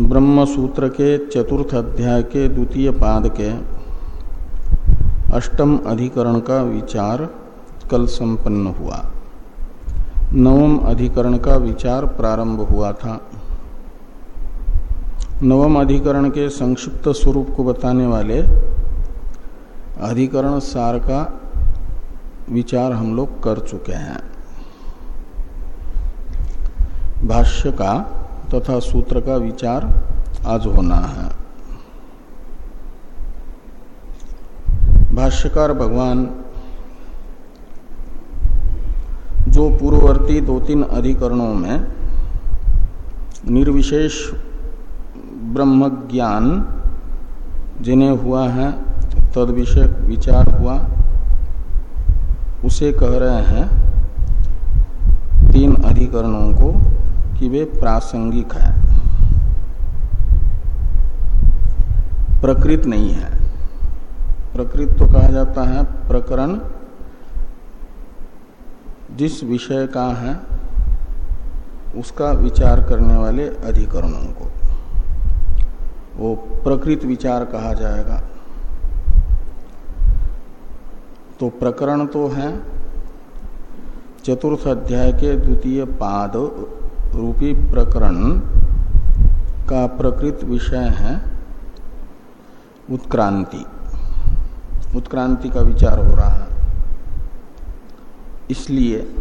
ब्रह्म सूत्र के चतुर्थ अध्याय के द्वितीय पाद के अष्टम अधिकरण का विचार कल संपन्न हुआ। नवम अधिकरण का विचार प्रारंभ हुआ था। नवम अधिकरण के संक्षिप्त स्वरूप को बताने वाले अधिकरण सार का विचार हम लोग कर चुके हैं। भाष्य का तथा सूत्र का विचार आज होना है। भाष्यकार भगवान, जो पूर्ववर्ती दो तीन अधिकरणों में निर्विशेष ब्रह्म ज्ञान जिन्हें हुआ है तद विषय विचार हुआ, उसे कह रहे हैं तीन अधिकरणों को। कि वे प्रासंगिक है। प्रकृत नहीं है। प्रकृत तो कहा जाता है प्रकरण। जिस विषय का है, उसका विचार करने वाले अधिकरणों को। वो प्रकृत विचार कहा जाएगा। तो प्रकरण तो है। चतुर्थ अध्याय के द्वितीय पाद रूपी प्रकरण का प्रकृत विषय है उत्क्रांति। उत्क्रांति का विचार हो रहा है। इसलिए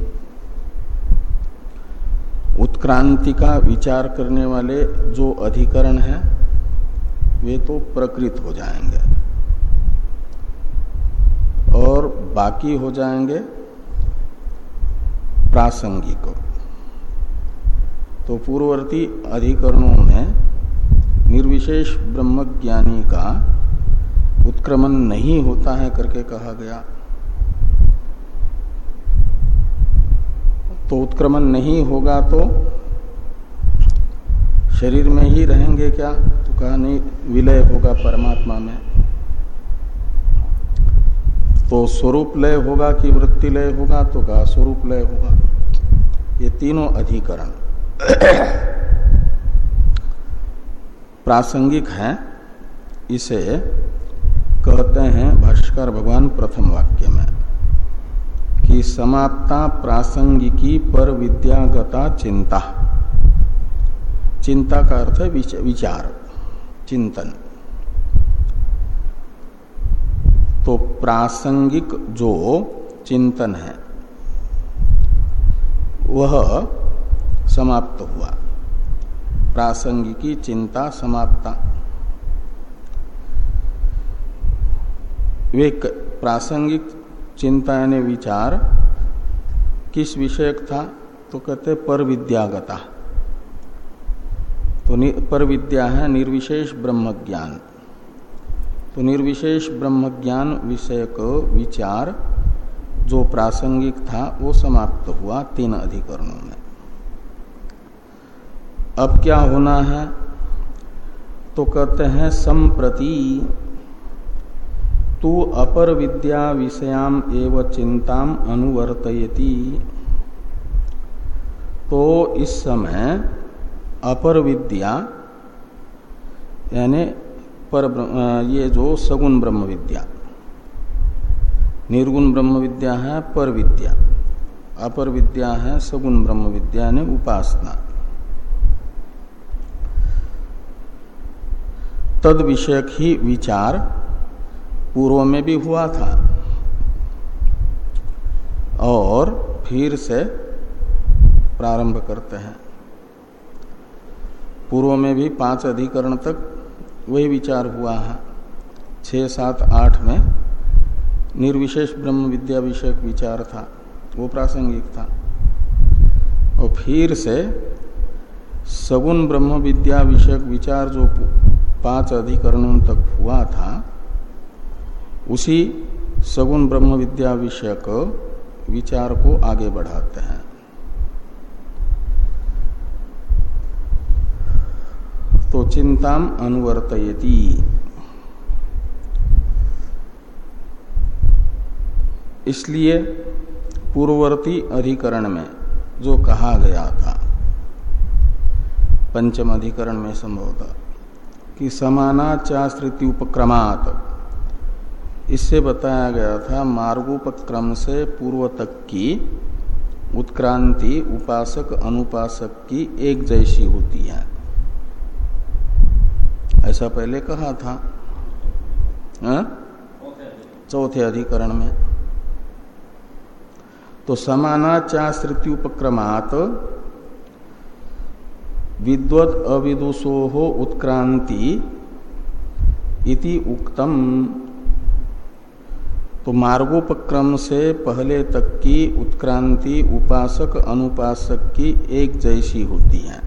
उत्क्रांति का विचार करने वाले जो अधिकरण है, वे तो प्रकृत हो जाएँगे। और बाकी हो जाएँगे प्रासंगिक। तो पूर्ववर्ती अधिकरणों में निर्विशेष ब्रह्मज्ञानी का उत्क्रमण नहीं होता है करके कहा गया। तो उत्क्रमण नहीं होगा तो शरीर में ही रहेंगे क्या? तो कहा नहीं, विलय होगा परमात्मा में। तो स्वरूप लय होगा कि वृत्ति लय होगा? तो कहा स्वरूप लय होगा। ये तीनों अधिकरण। प्रासंगिक है। इसे कहते हैं भाष्कर भगवान प्रथम वाक्य में कि समाप्ता प्रासंगिकी पर विद्यागता चिंता। चिंता का अर्थ है विचार, चिंतन। तो प्रासंगिक जो चिंतन है, वह समाप्त हुआ। प्रासंगिकी चिंता समाप्ता। वे प्रासंगिक चिंता यानी विचार, किस विषयक था? तो कहते पर विद्यागता तो पर विद्या है निर्विशेष ब्रह्म ज्ञान तो निर्विशेष ब्रह्म ज्ञान विषयक विचार जो प्रासंगिक था, वो समाप्त हुआ तीन अधिकरणों में। अब क्या होना है? तो कहते हैं, संप्रति, तू अपर विद्या विषयाम एव चिंताम अनुवर्तयति। तो इस समय अपर विद्या, यानी पर ये जो सगुण ब्रह्म विद्या, निर्गुण ब्रह्म विद्या है, पर विद्या। अपर विद्या है, सगुण ब्रह्म विद्या, यानी उपासना। तद विषयक ही विचार पूर्व में भी हुआ था। और फिर से प्रारंभ करते हैं। पूर्व में भी पाँच अधिकरण तक वही विचार हुआ है। छ सात, आठ में निर्विशेष ब्रह्म विद्या विषयक विचार था। वो प्रासंगिक था। और फिर से सगुण ब्रह्म विद्या विषयक विचार जो पाँच अधिकरणों तक हुआ था, उसी सगुण ब्रह्म विद्या विषयक विचार को आगे बढ़ाते हैं। तो चिंताम अनुवर्तयति। इसलिए पूर्ववर्ती अधिकरण में जो कहा गया था, पंचम अधिकरण में संभवता। कि समानाचाश्रिति उपक्रमात। इससे बताया गया था, मार्गोपक्रम से पूर्व तक की उत्क्रांति, उपासक, अनुपासक की एक जैसी होती है। ऐसा पहले कहा था। चौथे अधिकरण में। तो समानाचाश्रिति उपक्रमात विद्वत अविदुषो हो उत्क्रांति इति उक्तम। तो मार्गोपक्रम से पहले तक की उत्क्रांति उपासक अनुपासक की एक जैसी होती है।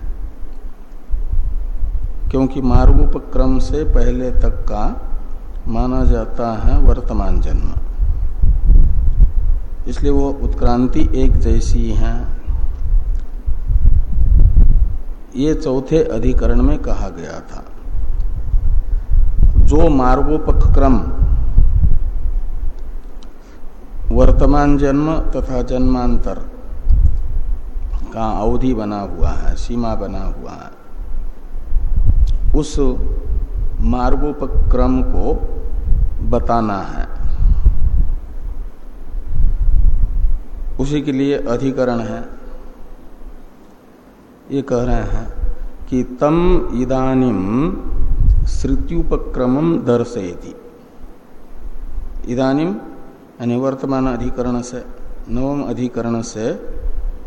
क्योंकि मार्गोपक्रम से पहले तक का माना जाता है वर्तमान जन्म। इसलिए वो उत्क्रांति एक जैसी है। ये चौथे अधिकरण में कहा गया था। जो मार्गोपक्रम वर्तमान जन्म तथा जन्मांतर का अवधि बना हुआ है, सीमा बना हुआ है, उस मार्गोपक्रम को बताना है। उसी के लिए अधिकरण है। ये कह रहे हैं कि तम इदानिम श्रुत्युपक्रम दर्शयति। इदानिम यानी वर्तमान अधिकरण से, नवम अधिकरण से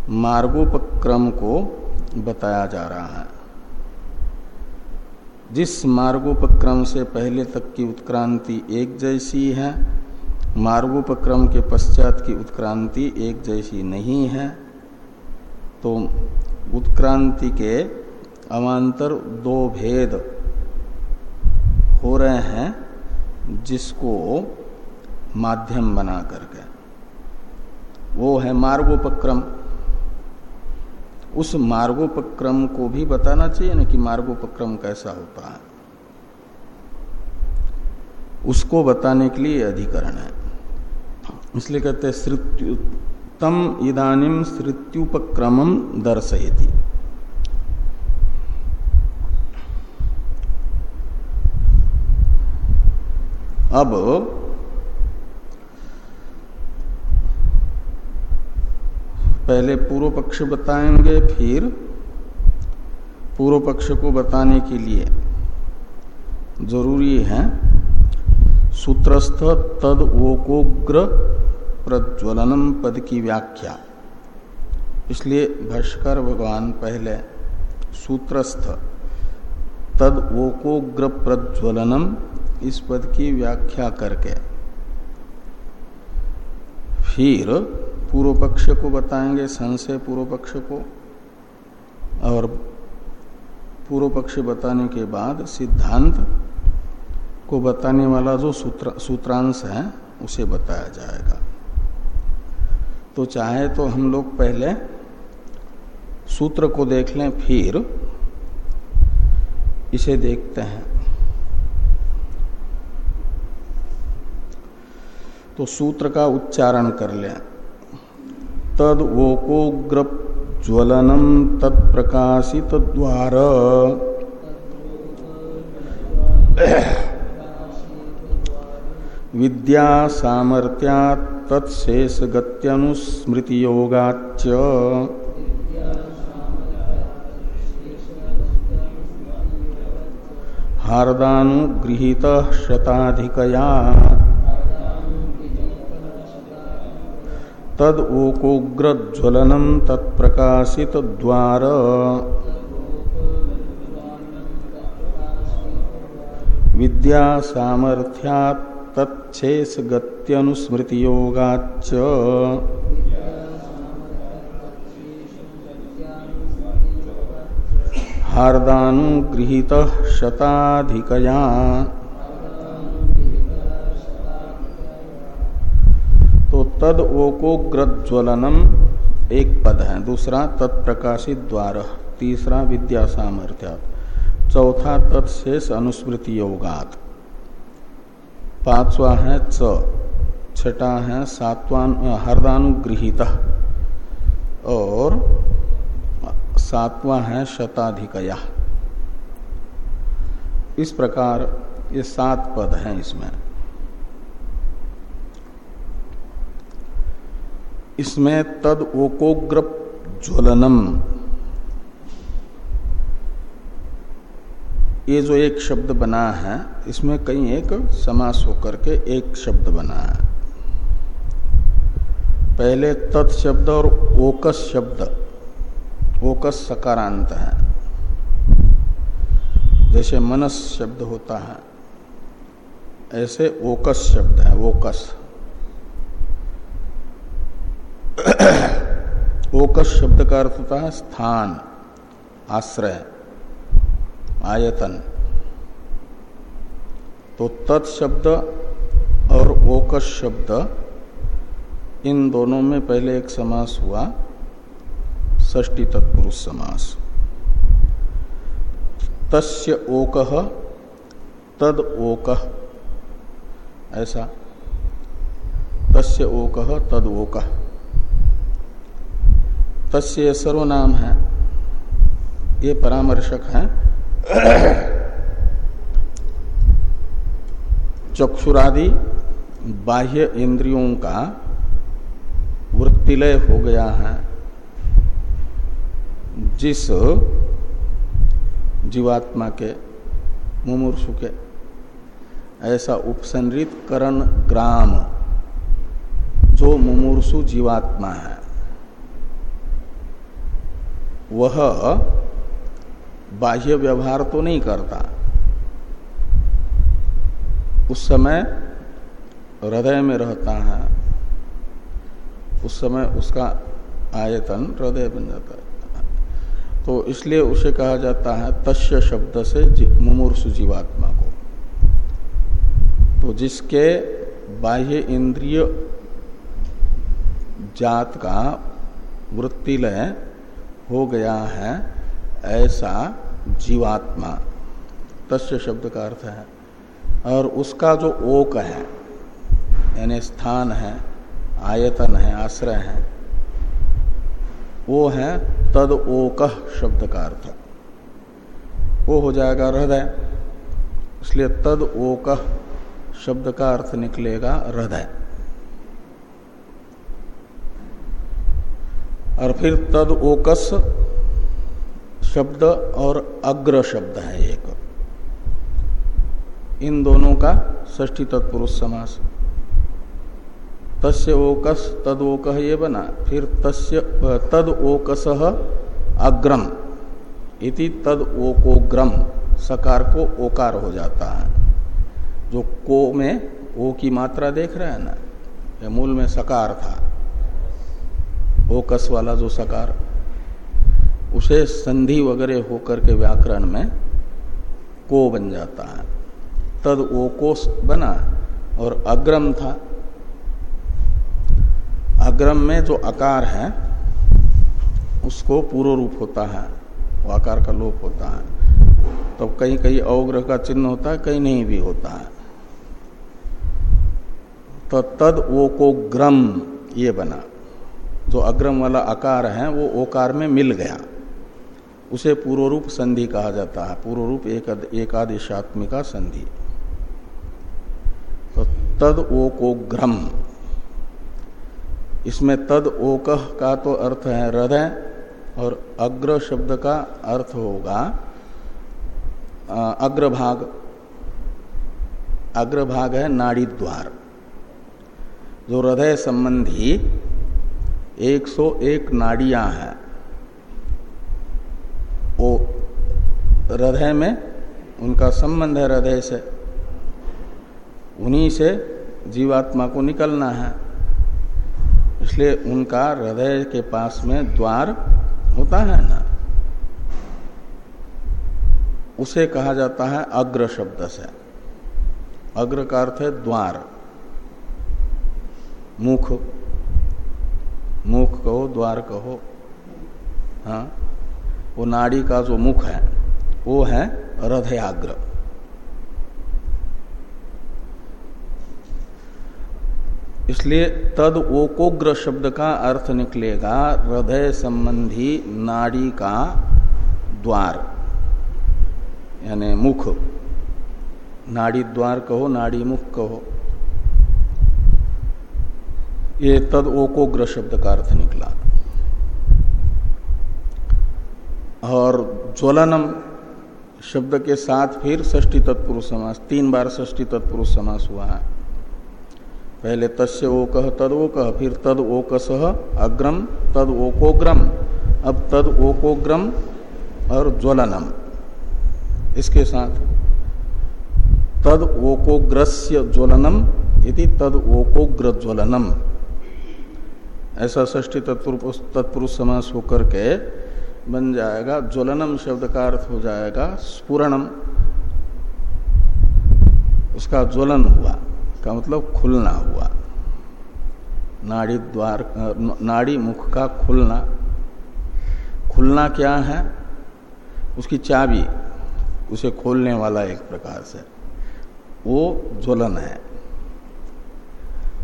मार्गोपक्रम को बताया जा रहा है। जिस मार्गोपक्रम से पहले तक की उत्क्रांति एक जैसी है, मार्गोपक्रम के पश्चात की उत्क्रांति एक जैसी नहीं है तो उत्क्रांति के अमांतर दो भेद हो रहे हैं, जिसको माध्यम बना करके। वो है मार्गोपक्रम। उस मार्गोपक्रम को भी बताना चाहिए ना कि मार्गोपक्रम कैसा होता है। उसको बताने के लिए अधिकरण है। इसलिए कहते हैं तम इदानिम श्रुत्युपक्रम दर्शयति। अब पहले पूर्व पक्ष बताएँगे, फिर पूर्व पक्ष को बताने के लिए ज़रूरी है। सूत्रस्थ तद ओकोग्र प्रज्वलनम पद की व्याख्या। इसलिए भाष्कर भगवान पहले सूत्रस्थ, तद ओकोग्र प्रज्वलनम इस पद की व्याख्या करके। फिर पूर्व पक्ष को बताएँगे, संशय पूर्व पक्ष को, और पूर्व पक्ष बताने के बाद सिद्धांत को बताने वाला जो सूत्र, सूत्रांश है, उसे बताया जाएगा। तो चाहे तो हम लोग पहले सूत्र को देख लें, फिर इसे देखते हैं। तो सूत्र का उच्चारण कर लें। तद वोकोग्र ज्वलनम तत्प्रकाशित द्वार। विद्या सामर्थ्या तत्शेष गत्यनुस्मृति योगाच हार्दानुगृहीत शताधिकया। तद ओकोग्रज्वलनम तत्प्रकाशित द्वार विद्या सामर्थ्या तत्छेष गत्यनुस्मृति योगाच हार्दानुगृहीत शताधिकया। तो तद ओकोग्रज्वलनम एक पद है। दूसरा तत्प्रकाशित द्वार तीसरा विद्या सामर्थ्या चौथा तत्शेष अनुस्मृति योगात पांचवा है च, छठा है सातवान हरदानुगृहित। और सातवां है शताधिकया। इस प्रकार ये सात पद हैं इसमें। इसमें तद ओकोग्र ज्वलनम। ये जो एक शब्द बना है, इसमें कहीं एक समास होकर के एक शब्द बना है। पहले तत् शब्द और ओकस शब्द, ओकस सकारांत है। जैसे मनस शब्द होता है, ऐसे ओकस शब्द है, ओकस। ओकस शब्द का अर्थ होता है स्थान, आश्रय। आयतन। तो तत्शब्द और ओकस शब्द, इन दोनों में पहले एक समास हुआ ष्टी तत्पुरुष समास। तस्य ओक तद ओक ऐसा। तस्य ओक तद ओक तस्य सर्वनाम है, ये परामर्शक है चक्षुरादि बाह्य इंद्रियों का वृत्तिलय हो गया है, जिस जीवात्मा के मुमूर्षु के, ऐसा उपसंरित करण ग्राम जो मुमूर्षु जीवात्मा है, वह बाह्य व्यवहार तो नहीं करता। उस समय हृदय में रहता है। उस समय उसका आयतन हृदय बन जाता है। तो इसलिए उसे कहा जाता है तस्य शब्द से मुमूर्षु जीवात्मा को। तो जिसके बाह्य इंद्रिय जात का वृत्तिलय हो गया है ऐसा जीवात्मा, तस्य शब्द का अर्थ है। और उसका जो ओक है, यानी स्थान है, आयतन है, आश्रय है, वो है तद ओक शब्द का अर्थ। वो हो जाएगा हृदय, इसलिए तद ओक शब्द का अर्थ निकलेगा हृदय। और फिर तद ओकस शब्द और अग्र शब्द है एक। इन दोनों का ष्ठी तत्पुरुष समास। तस्य ओकस, तद ओक ये बना, फिर तस्य तद ओकस अग्रम। इति तद ओकोग्रम, सकार को ओकार हो जाता है। जो को में ओ की मात्रा देख रहे हैं ना मूल में सकार था। ओकस वाला जो सकार। उसे संधि वगैरह होकर के व्याकरण में को बन जाता है। तद ओकोस बना और अग्रम था। अग्रम में जो आकार है, उसको पूर्व रूप होता है, वो आकार का लोप होता है। तो कहीं कहीं अवग्रह का चिन्ह होता है, कहीं नहीं भी होता है। तो तद ओ को ग्रम ये बना। जो अग्रम वाला आकार है, वो ओकार में मिल गया। उसे पूर्व रूप संधि कहा जाता है। पूर्व रूप एक एकादेशात्मिका संधि। तो तद ओको ग्रम इसमें तद ओक का तो अर्थ है हृदय और अग्र शब्द का अर्थ होगा अग्रभाग। अग्रभाग है नाड़ी द्वार। जो हृदय संबंधी 101 नाड़ियाँ हैं वो हृदय में उनका संबंध है, हृदय से। उन्हीं से जीवात्मा को निकलना है। इसलिए उनका हृदय के पास में द्वार होता है ना। उसे कहा जाता है अग्र शब्द से। अग्र का अर्थ है द्वार। मुख। मुख कहो, द्वार कहो। हाँ। वो नाड़ी का जो मुख है, वो है हृदयाग्र। इसलिए तद ओकोग्र शब्द का अर्थ निकलेगा, हृदय संबंधी नाड़ी का द्वार, यानी मुख। नाड़ी द्वार कहो, नाड़ी मुख कहो। ये तद ओकोग्र शब्द का अर्थ निकला। और ज्वलनम शब्द के साथ फिर षष्टी तत्पुरुष समास, तीन बार षष्टी तत्पुरुष समास हुआ है। पहले तस्य ओक तद ओक, फिर तद ओकस अग्रम, तद ओकोग्रम, अब तद ओकोग्रम और ज्वलनम। इसके साथ तद ओकोग्रस्य ज्वलनम यदि तद ओकोग्र ज्वलनम ऐसा ष्टी तत्पुरुष तत्पुरुष समास होकर के बन जाएगा, ज्वलनम शब्द का अर्थ हो जाएगा स्पुरणम उसका ज्वलन हुआ, का मतलब खुलना हुआ। नाड़ी द्वार, नाड़ी मुख का खुलना। खुलना क्या है? उसकी चाबी, उसे खोलने वाला एक प्रकार से। वो ज्वलन है।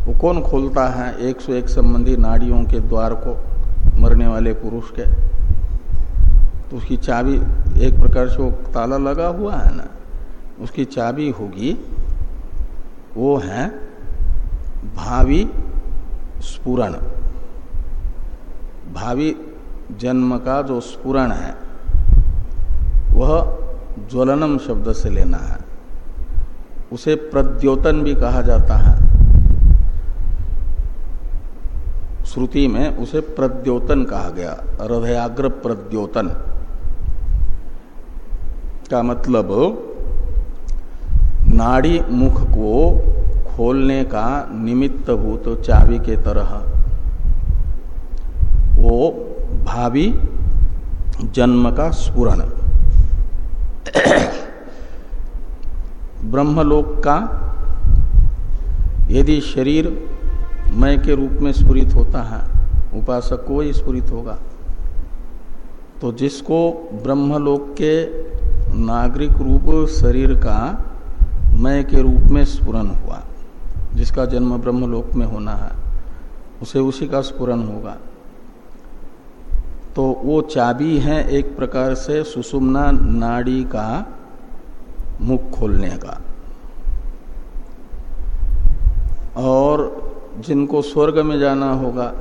वो कौन खोलता है? एक सौ एक संबंधी नाड़ियों के द्वार को, मरने वाले पुरुष के। तो उसकी चाबी एक प्रकार से वो ताला लगा हुआ है ना, उसकी चाबी होगी, वो है भावी स्पुरण भावी जन्म का जो स्पुरण है, वह ज्वलनम शब्द से लेना है। उसे प्रद्योतन भी कहा जाता है। श्रुति में उसे प्रद्योतन कहा गया, हृदयाग्र प्रद्योतन। का मतलब नाड़ी मुख को खोलने का निमित्त भूत चाबी के तरह। वो भावी जन्म का स्पुरण ब्रह्मलोक का यदि शरीर मय के रूप में स्फुरित होता है, उपासक को ही स्फुरित होगा। तो जिसको ब्रह्मलोक के नागरिक रूप शरीर का मय के रूप में स्पुरन हुआ, जिसका जन्म ब्रह्मलोक में होना है, उसे उसी का स्पुरन होगा। तो वो चाबी है एक प्रकार से सुषुम्ना नाड़ी का मुख खोलने का। और जिनको स्वर्ग में जाना होगा,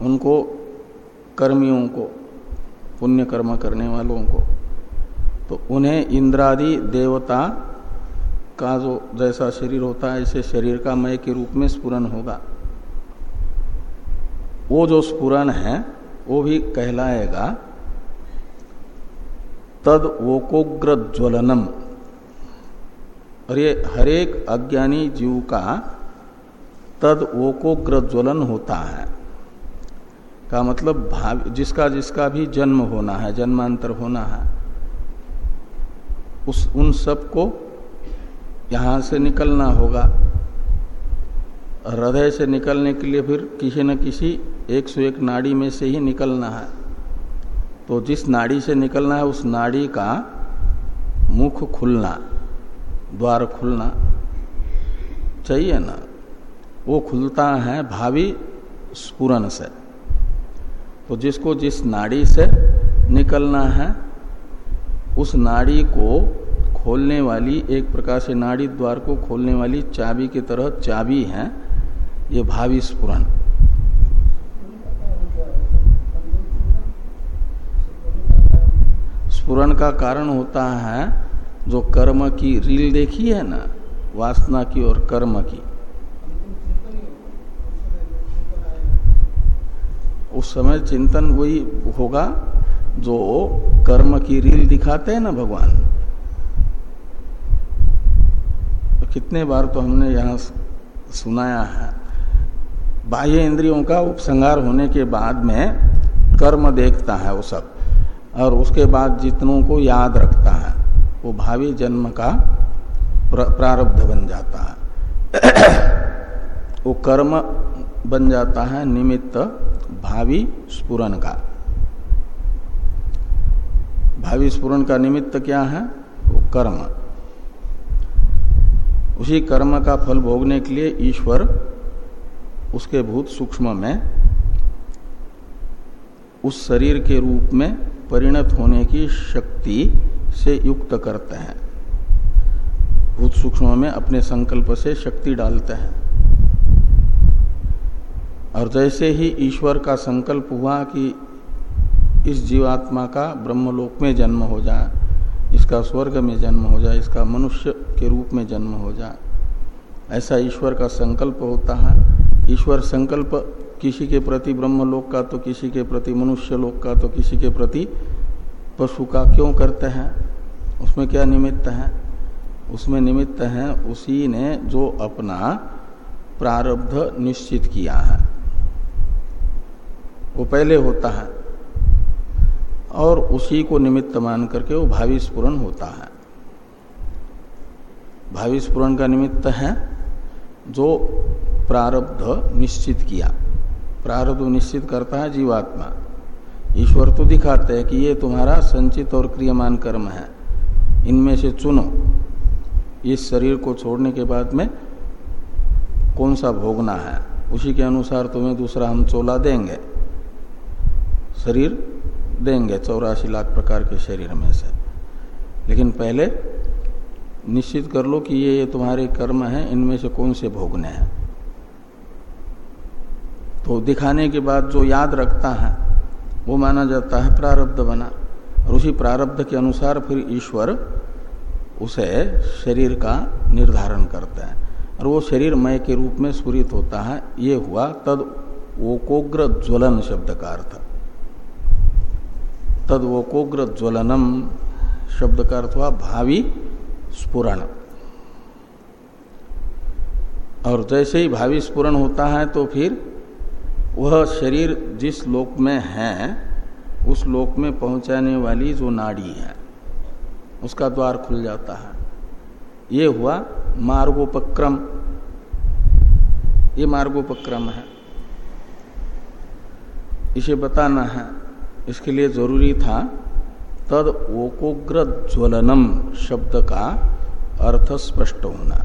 उनको कर्मियों को, पुण्य कर्म करने वालों को तो उन्हें इंद्रादि देवता का जो जैसा शरीर होता है ऐसे शरीर का मय के रूप में स्पुरन होगा। वो जो स्पुरन है, वो भी कहलाएगा तद वोकोग्र ज्वलनम ये हरेक अज्ञानी जीव का तद वोकोग्र ज्वलन होता है। का मतलब भाव, जिसका जिसका भी जन्म होना है, जन्मांतर होना है। उस, उन सबको यहाँ से निकलना होगा। हृदय से निकलने के लिए फिर किसी न किसी एक सौ एक नाड़ी में से ही निकलना है। तो जिस नाड़ी से निकलना है, उस नाड़ी का मुख खुलना, द्वार खुलना चाहिए ना। वो खुलता है भावी स्पुरन से। तो जिसको जिस नाड़ी से निकलना है उस नाड़ी को खोलने वाली, एक प्रकार से नाड़ी द्वार को खोलने वाली चाबी की तरह चाबी है, ये भावी स्पुरन स्पुरन का कारण होता है, जो कर्म की रील देखी है ना, वासना की और कर्म की। उस समय चिंतन वही होगा जो कर्म की रील दिखाते हैं ना भगवान। तो कितने बार तो हमने यहाँ सुनाया है। बाह्य इंद्रियों का उपसंगार होने के बाद में कर्म देखता है वो सब। और उसके बाद जितनों को याद रखता है, वो भावी जन्म का प्रारब्ध बन जाता है। वो कर्म बन जाता है निमित्त भावी स्पुरन का। भावी स्पुरन का निमित्त क्या है? वो कर्म। उसी कर्म का फल भोगने के लिए ईश्वर उसके भूत सूक्ष्म में, उस शरीर के रूप में परिणत होने की शक्ति से युक्त करते हैं। भूत सूक्ष्म में अपने संकल्प से शक्ति डालते हैं। और जैसे ही ईश्वर का संकल्प हुआ कि इस जीवात्मा का ब्रह्मलोक में जन्म हो जाए, इसका स्वर्ग में जन्म हो जाए, इसका मनुष्य के रूप में जन्म हो जाए। ऐसा ईश्वर का संकल्प होता है। ईश्वर संकल्प किसी के प्रति ब्रह्मलोक का तो किसी के प्रति मनुष्य लोक का तो किसी के प्रति पशु का क्यों करते हैं? उसमें क्या निमित्त है? उसमें निमित्त है उसी ने जो अपना प्रारब्ध निश्चित किया है। वो पहले होता है। और उसी को निमित्त मान करके वो भावी स्पुरन होता है। भावी स्पुरन का निमित्त है जो प्रारब्ध निश्चित किया। प्रारब्ध निश्चित करता है जीवात्मा। ईश्वर तो दिखाते हैं कि ये तुम्हारा संचित और क्रियमान कर्म है। इनमें से चुनो। इस शरीर को छोड़ने के बाद में कौन सा भोगना है? उसी के अनुसार तुम्हें दूसरा हम चोला देंगे। शरीर देंगे चौरासी लाख प्रकार के शरीर में से। लेकिन पहले निश्चित कर लो कि ये तुम्हारे कर्म हैं, इनमें से कौन से भोगने हैं। तो दिखाने के बाद जो याद रखता है, वो माना जाता है प्रारब्ध बना। और उसी प्रारब्ध के अनुसार फिर ईश्वर उसे शरीर का निर्धारण करता है। और वो शरीर मय के रूप में स्फुरित होता है। ये हुआ तद ओकोग्र ज्वलन शब्द का अर्थ। तद वोकोग्र ज्वलनम शब्द का अर्थ हुआ भावी स्पुरण और जैसे ही भावी स्पुरण होता है तो फिर वह शरीर जिस लोक में है, उस लोक में पहुँचाने वाली जो नाड़ी है, उसका द्वार खुल जाता है। ये हुआ मार्गोपक्रम। ये मार्गोपक्रम है। इसे बताना है इसके लिए ज़रूरी था तद ओकोग्र ज्वलनम शब्द का अर्थ स्पष्ट होना।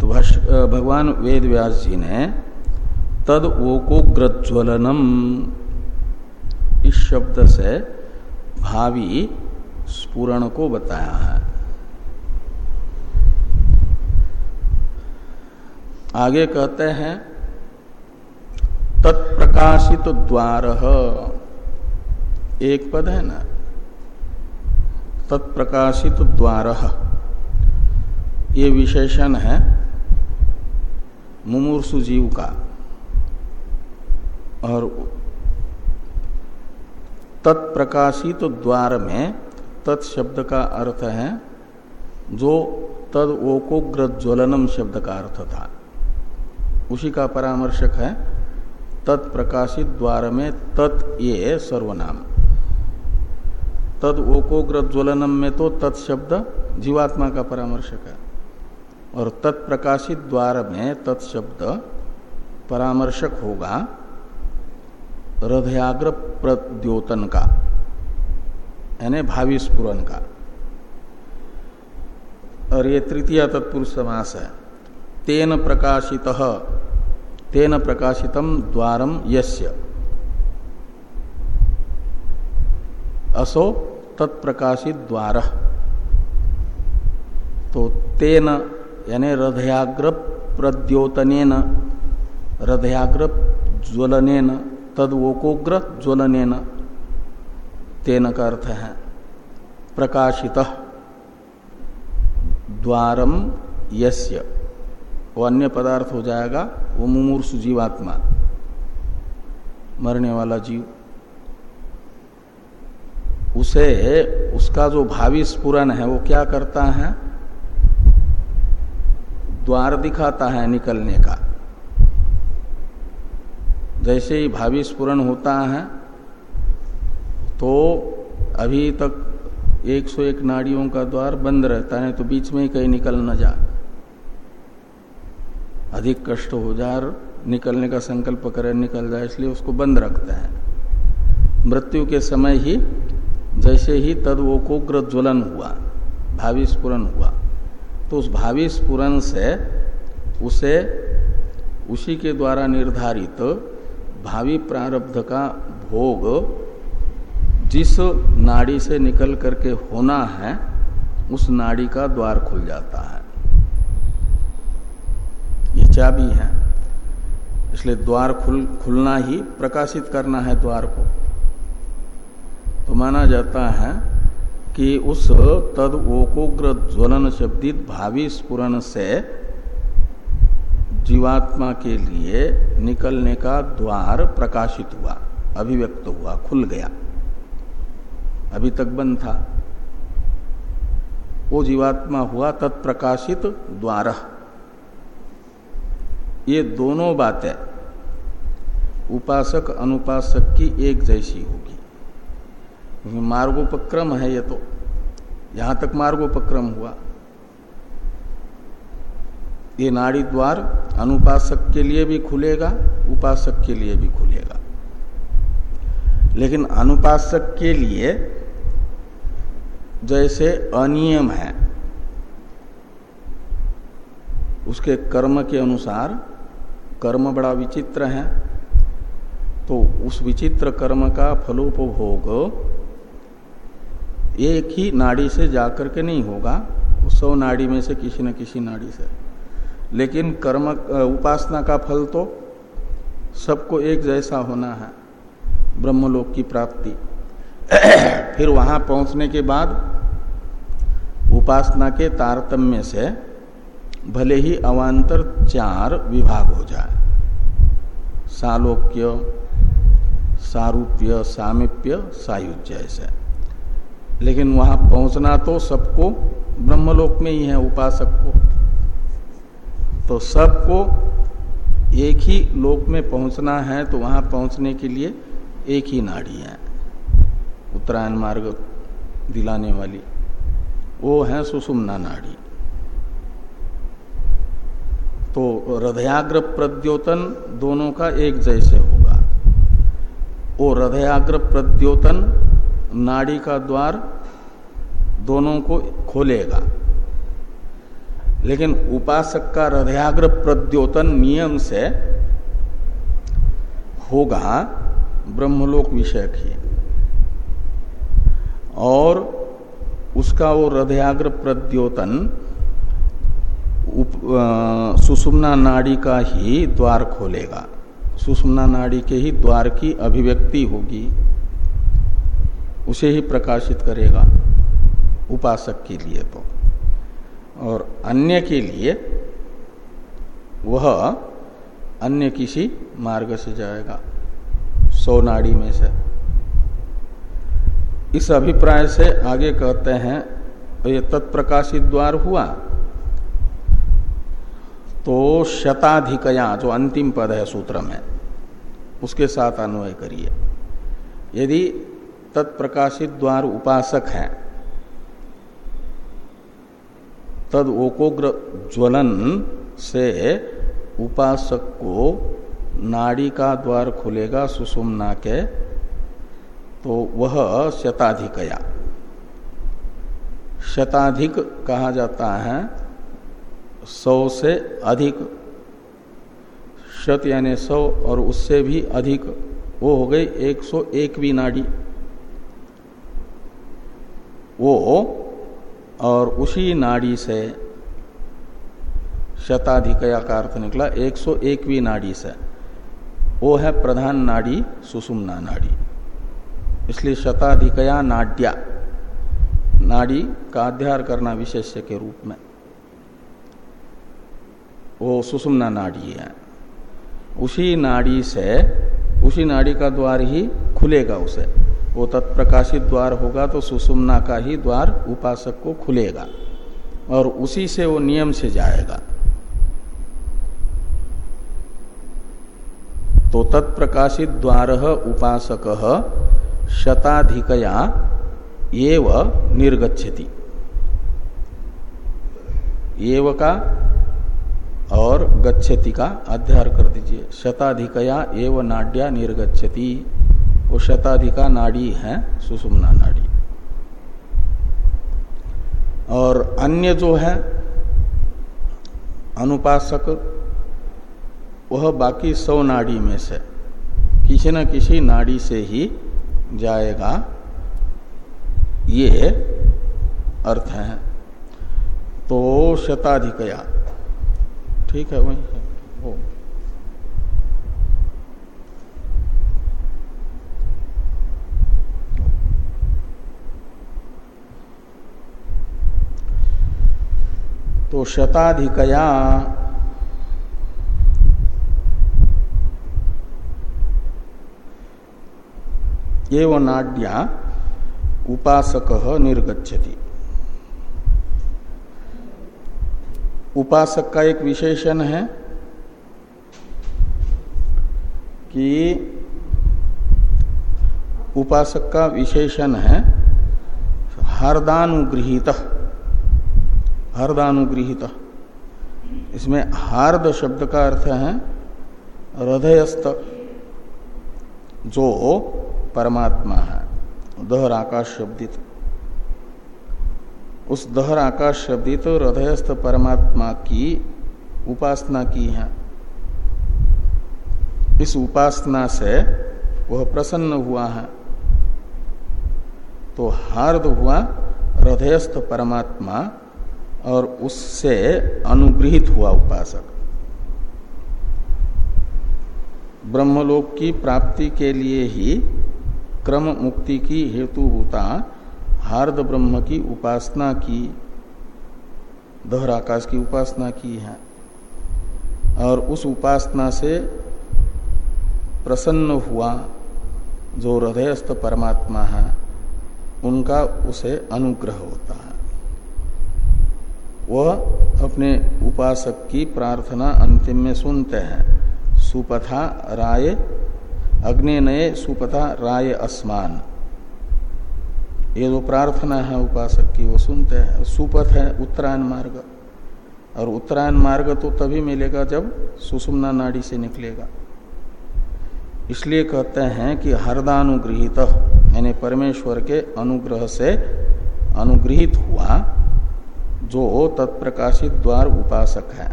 तो भगवान वेद व्यास जी ने तद ओकोग्र ज्वलनम इस शब्द से भावी स्पुरण को बताया है। आगे कहते हैं तत्प्रकाशित द्वार। एक पद है ना? तत्प्रकाशित द्वार। ये विशेषण है मुमूर्सु जीव का। और तत्प्रकाशित द्वार में तत्शब्द का अर्थ है जो तद ओकोग्र ज्वलनम शब्द का अर्थ था। उसी का परामर्शक है तत्प्रकाशित द्वार में तत् ये सर्वनाम। तद ओकोग्र में तो तत्शब्द जीवात्मा का परामर्शक है। और तत्प्रकाशित द्वार में तत्शब्द परामर्शक होगा हृदयाग्र प्रद्योतन का, यानी भावी स्पुरन का। और ये तृतीय तत्पुरुष समास है। तेन प्रकाशित तेन प्रकाशितम द्वारम यस्य। असो तत्प्रकाशित द्वार। तो तेन यानी हृदयाग्र प्रद्योतन हृदयाग्र ज्वलन तदवोकोग्र ज्वलन तेन का अर्थ है, प्रकाशित द्वारम यस्य। वो अन्य पदार्थ हो जाएगा, वो मुमूर्ष जीवात्मा, मरने वाला जीव। उसे, उसका जो भावी स्पुरन है, वो क्या करता है? द्वार दिखाता है निकलने का। जैसे ही भावी स्पुरन होता है तो अभी तक 101 नाड़ियों का द्वार बंद रहता है तो बीच में ही कहीं निकल न जा। अधिक कष्ट हो जाए, निकलने का संकल्प करे, निकल जाए, इसलिए उसको बंद रखते हैं। मृत्यु के समय ही, जैसे ही तद वो ज्वलन हुआ भावी स्पुरन हुआ तो उस भावी स्पुरन से उसे, उसी के द्वारा निर्धारित भावी प्रारब्ध का भोग जिस नाड़ी से निकल करके होना है, उस नाड़ी का द्वार खुल जाता है। चाबी है। इसलिए द्वार खुल, खुलना ही प्रकाशित करना है द्वार को। तो माना जाता है कि उस तद ओकोग्र ज्वलन शब्दित भावी स्पुरन से जीवात्मा के लिए निकलने का द्वार प्रकाशित हुआ, अभिव्यक्त हुआ, खुल गया। अभी तक बंद था। वो जीवात्मा हुआ तत्प्रकाशित द्वार। ये दोनों बातें उपासक अनुपासक की एक जैसी होगी। क्योंकि मार्गोपक्रम है ये तो। यहाँ तक मार्गोपक्रम हुआ। ये नाड़ी द्वार अनुपासक के लिए भी खुलेगा, उपासक के लिए भी खुलेगा। लेकिन अनुपासक के लिए जैसे अनियम है, उसके कर्म के अनुसार कर्म बड़ा विचित्र है। तो उस विचित्र कर्म का फलोपभोग एक ही नाड़ी से जाकर के नहीं होगा। सौ नाड़ी में से किसी न किसी नाड़ी से। लेकिन कर्म, उपासना का फल तो सबको एक जैसा होना है, ब्रह्मलोक की प्राप्ति। फिर वहाँ पहुँचने के बाद उपासना के तारतम्य से भले ही अवान्तर चार विभाग हो जाए। सालोक्य, सारूप्य, सामिप्य, सायुज्य ऐसे लेकिन वहाँ पहुँचना तो सबको, ब्रह्मलोक में ही है उपासक को। तो सबको एक ही लोक में पहुँचना है तो वहाँ पहुँचने के लिए एक ही नाड़ी है। उत्तरायण मार्ग दिलाने वाली। वो है सुषुम्ना नाड़ी। तो हृदयाग्र प्रद्योतन दोनों का एक जैसे होगा। वो हृदयाग्र प्रद्योतन नाड़ी का द्वार दोनों को खोलेगा। लेकिन उपासक का हृदयाग्र प्रद्योतन नियम से होगा ब्रह्मलोक विषयक ही और उसका वो हृदयाग्र प्रद्योतन सुषुम्ना नाड़ी का ही द्वार खोलेगा। सुषुम्ना नाड़ी के ही द्वार की अभिव्यक्ति होगी। उसे ही प्रकाशित करेगा उपासक के लिए तो। और अन्य के लिए वह अन्य किसी मार्ग से जाएगा, सौ नाड़ी में से। इस अभिप्राय से आगे कहते हैं, ये तत्प्रकाशित द्वार हुआ। तो शताधिकया, जो अंतिम पद है सूत्र में, उसके साथ अन्वय करिए। यदि तत्प्रकाशित द्वार उपासक है, तद ओकोग्र ज्वलन से उपासक को नाड़ी का द्वार खुलेगा सुषुम्ना के तो वह शताधिकया। शताधिक कहा जाता है सौ से अधिक शत यानी सौ और उससे भी अधिक, वो हो गई एक सौ एकवी नाड़ी। वो और उसी नाड़ी से शताधिकया का अर्थ निकला 101वीं नाड़ी से। वो है प्रधान नाड़ी, सुषुम्ना नाड़ी। इसलिए शताधिकया नाड्या, नाड़ी का अध्ययन करना विशेष्य के रूप में। वो सुषुम्ना नाड़ी है। उसी नाड़ी से, उसी नाड़ी का द्वार ही खुलेगा उसे। वो तत्प्रकाशित द्वार होगा तो सुषुम्ना का ही द्वार उपासक को खुलेगा और उसी से वो नियम से जाएगा। तो तत्प्रकाशित द्वार उपासक शताधिकया एव निर्गछति एव का और गच्छति का अध्यार कर दीजिए। शताधिकया एव नाड्या निर्गछति वो शताधिका नाड़ी है, सुषुम्ना नाड़ी। और अन्य जो है, अनुपासक, वह बाकी सौ नाड़ी में से, किसी न किसी नाड़ी से ही जाएगा। ये अर्थ है। तो शताधिकया ठीक है वही है। वो तो शताधिकया एवं नाड्या उपासक निर्गछति उपासक का एक विशेषण है कि उपासक का विशेषण है हरदानुगृहित हरदानुगृहित। इसमें हार्द शब्द का अर्थ है हृदयस्थ, जो परमात्मा है, दहर आकाश शब्दित। उस दहर आकाश शब्दित हृदयस्थ परमात्मा की उपासना की है। इस उपासना से वह प्रसन्न हुआ है। तो हार्द हुआ हृदयस्थ परमात्मा और उससे अनुग्रहित हुआ उपासक। ब्रह्मलोक की प्राप्ति के लिए ही क्रम मुक्ति की हेतुभूता हार्द ब्रह्म की उपासना की, दहर आकाश की उपासना की है। और उस उपासना से प्रसन्न हुआ जो हृदयस्थ परमात्मा है, उनका उसे अनुग्रह होता है। वह अपने उपासक की प्रार्थना अंतिम में सुनते हैं। सुपथा राय, अग्नि नये सुपथा राय अस्मान। ये जो प्रार्थना है उपासक की, वो सुनते हैं। सुपथ है उत्तरायण मार्ग। और उत्तरायण मार्ग तो तभी मिलेगा जब सुषुम्ना नाड़ी से निकलेगा। इसलिए कहते हैं कि हरदानुगृहित यानी परमेश्वर के अनुग्रह से अनुग्रहित हुआ जो तत्प्रकाशित द्वार उपासक है।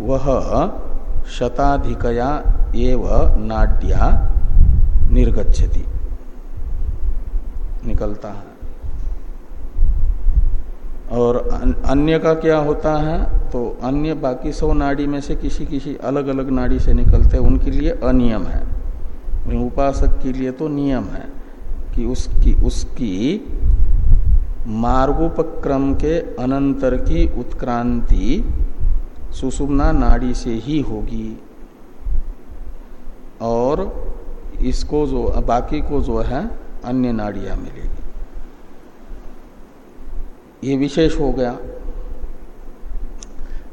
वह शताधिकया एव नाड्या निर्गछति निकलता है। और अन्य का क्या होता है तो अन्य बाकी सौ नाड़ी में से किसी किसी अलग अलग नाड़ी से निकलते हैं, उनके लिए अनियम है। उपासक के लिए तो नियम है कि उसकी उसकी मार्गोपक्रम के अनंतर की उत्क्रांति सुषुम्ना नाड़ी से ही होगी। और इसको जो, बाकी को जो है अन्य नाड़ियाँ मिलेगी। ये विशेष हो गया।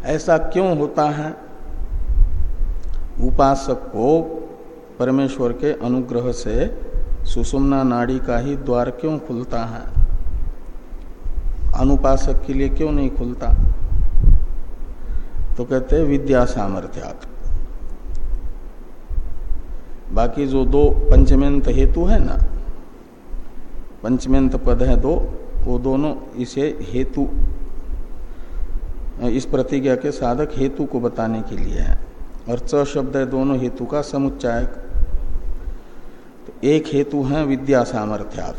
ऐसा क्यों होता है? उपासक को परमेश्वर के अनुग्रह से सुषुम्ना नाड़ी का ही द्वार क्यों खुलता है? अनुपासक के लिए क्यों नहीं खुलता? तो कहते विद्या सामर्थ्यात। बाकी जो दो पंचमेंत हेतु है ना पंचमेंत पद है दो, वो दोनों इसे हेतु, इस प्रतिज्ञा के साधक हेतु को बताने के लिए है। और च शब्द है दोनों हेतु का समुच्चायक। तो एक हेतु है विद्या सामर्थ्यात।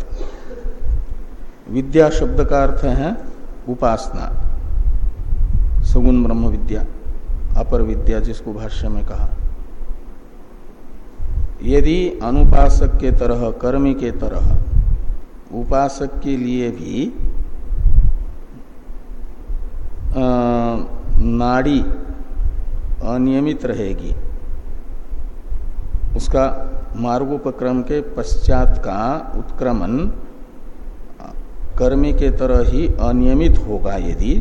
विद्या शब्द का अर्थ है उपासना। सगुण ब्रह्म विद्या, अपर विद्या जिसको भाष्य में कहा। यदि अनुपासक के तरह, कर्मी के तरह उपासक के लिए भी आ, नाड़ी अनियमित रहेगी। उसका मार्गोपक्रम के पश्चात का उत्क्रमण कर्मी के तरह ही अनियमित होगा यदि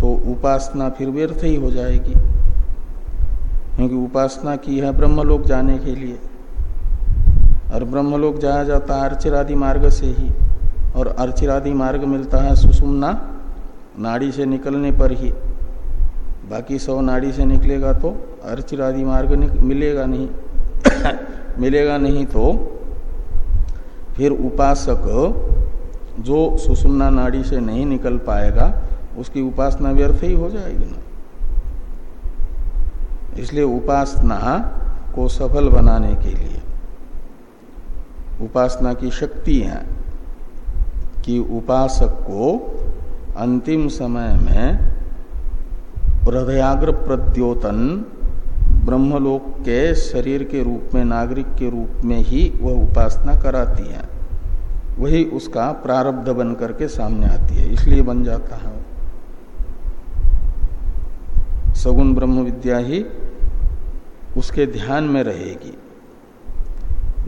तो उपासना फिर व्यर्थ ही हो जाएगी। क्योंकि उपासना की है ब्रह्मलोक जाने के लिए। और ब्रह्मलोक जाया जाता है अर्चिरादि मार्ग से ही। और अर्चिरादि मार्ग मिलता है सुषुम्ना नाड़ी से निकलने पर ही। बाकी सौ नाड़ी से निकलेगा तो अर्चिरादि मार्ग मिलेगा नहीं। मिलेगा नहीं तो फिर उपासक जो सुषुम्ना नाड़ी से नहीं निकल पाएगा, उसकी उपासना व्यर्थ ही हो जाएगी ना। इसलिए उपासना को सफल बनाने के लिए उपासना की शक्ति है कि उपासक को अंतिम समय में हृदयाग्र प्रद्योतन ब्रह्मलोक के शरीर के रूप में, नागरिक के रूप में ही वह उपासना कराती है। वही उसका प्रारब्ध बन करके सामने आती है, इसलिए बन जाता है सगुण ब्रह्म विद्या ही उसके ध्यान में रहेगी।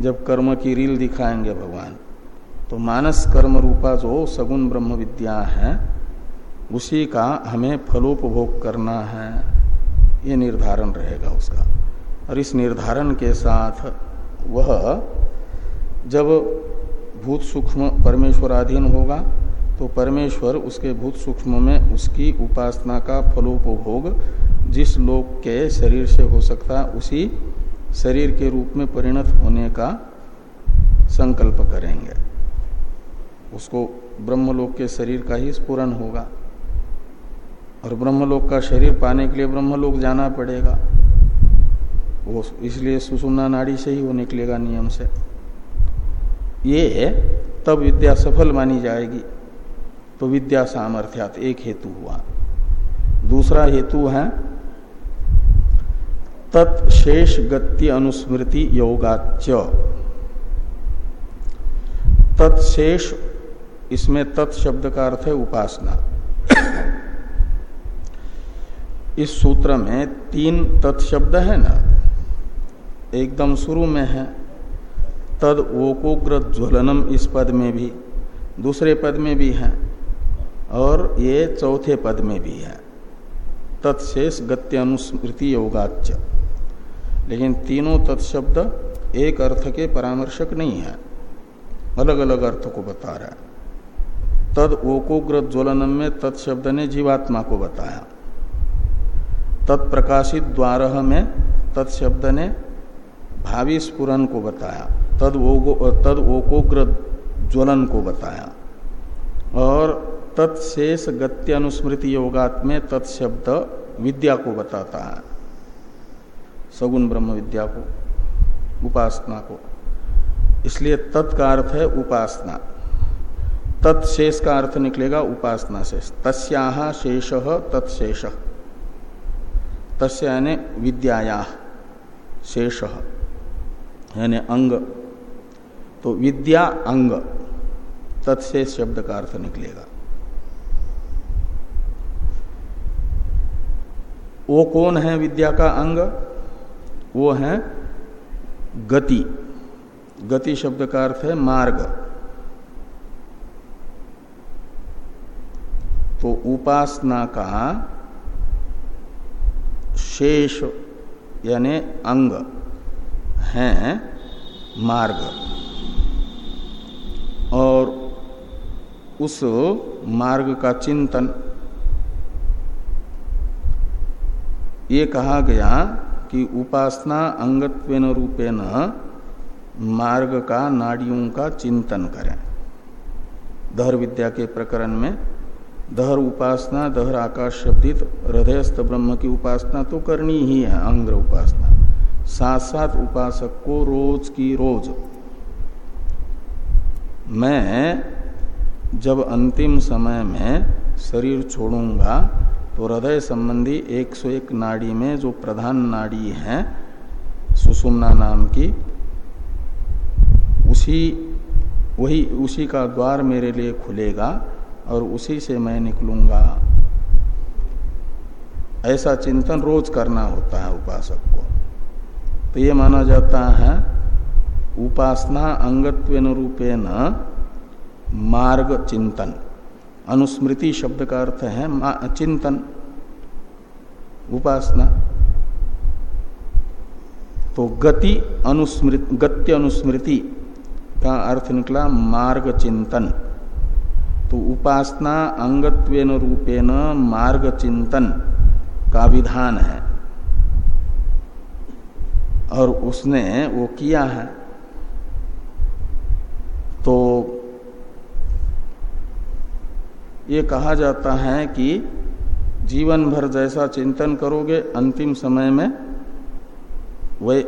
जब कर्म की रील दिखाएँगे भगवान तो मानस कर्म रूपा जो सगुण ब्रह्म विद्या है, उसी का हमें फलोपभोग करना है। ये निर्धारण रहेगा उसका। और इस निर्धारण के साथ वह जब भूत सूक्ष्म परमेश्वराधीन होगा तो परमेश्वर उसके भूत सूक्ष्म में उसकी उपासना का फलोपभोग जिस लोक के शरीर से हो सकता उसी शरीर के रूप में परिणत होने का संकल्प करेंगे। उसको ब्रह्मलोक के शरीर का ही स्पुरन होगा। और ब्रह्मलोक का शरीर पाने के लिए ब्रह्मलोक जाना पड़ेगा। वो इसलिए सुसुमना नाड़ी से ही वो निकलेगा नियम से। ये तब विद्या सफल मानी जाएगी। तो विद्या सामर्थ्यात एक हेतु हुआ। दूसरा हेतु है तत्शेष गति अनुस्मृति योगाच तत्शेष, इसमें तत्शब्द का अर्थ है उपासना। इस सूत्र में तीन तत्शब्द है ना? एकदम शुरू में है। तद ओकोग्र ज्वलनम इस पद में भी, दूसरे पद में भी है, और ये चौथे पद में भी है। तत्शेष गत्य अनुस्मृति योगाच लेकिन तीनों तत्शब्द एक अर्थ के परामर्शक नहीं है। अलग अलग अर्थ को बता रहा है। तद ओकोग्र ज्वलनम में तत्शब्द ने जीवात्मा को बताया। तत्प्रकाशित द्वार में तत्शब्द ने भावी स्पुरन को बताया। तद तद ओकोग्र ज्वलन को बताया। और तत्शेष गत्य अनुस्मृति योगात में तत्शब्द विद्या को बताता है। सगुण ब्रह्म विद्या को, उपासना को। इसलिए तत्का अर्थ है उपासना। तत्शेष का अर्थ निकलेगा उपासना से तस्या शेष तत्शेष यानी विद्याया शेष। यानी अंग। तो विद्या अंग तत्शेष शब्द का अर्थ निकलेगा। वो कौन है विद्या का अंग? वो है गति। गति शब्द का अर्थ है मार्ग। तो उपासना का शेष, यानी अंग है मार्ग। और उस मार्ग का चिंतन, ये कहा गया कि उपासना अंगत्वेन रूपेण मार्ग का, नाड़ियों का चिंतन करें। दहर विद्या के प्रकरण में, दहर उपासना, दहर आकाश शब्दित, हृदयस्थ ब्रह्म की उपासना तो करनी ही है, अंग्र उपासना। साथ साथ उपासक को रोज की रोज। मैं जब अंतिम समय में शरीर छोड़ूँगा तो हृदय संबंधी 101 नाड़ी में जो प्रधान नाड़ी है, सुषुम्ना नाम की, उसी, वही, उसी का द्वार मेरे लिए खुलेगा और उसी से मैं निकलूँगा। ऐसा चिंतन रोज करना होता है उपासक को। तो ये माना जाता है, उपासना अंगत्व रूपे न मार्ग चिंतन। अनुस्मृति शब्द का अर्थ है चिंतन, उपासना। तो गति अनुस्मृति गत्य अनुस्मृति का अर्थ निकला मार्ग चिंतन। तो उपासना अंगत्वेन रूपेण मार्ग चिंतन का विधान है। और उसने वो किया है। तो ये कहा जाता है कि जीवन भर जैसा चिंतन करोगे, अंतिम समय में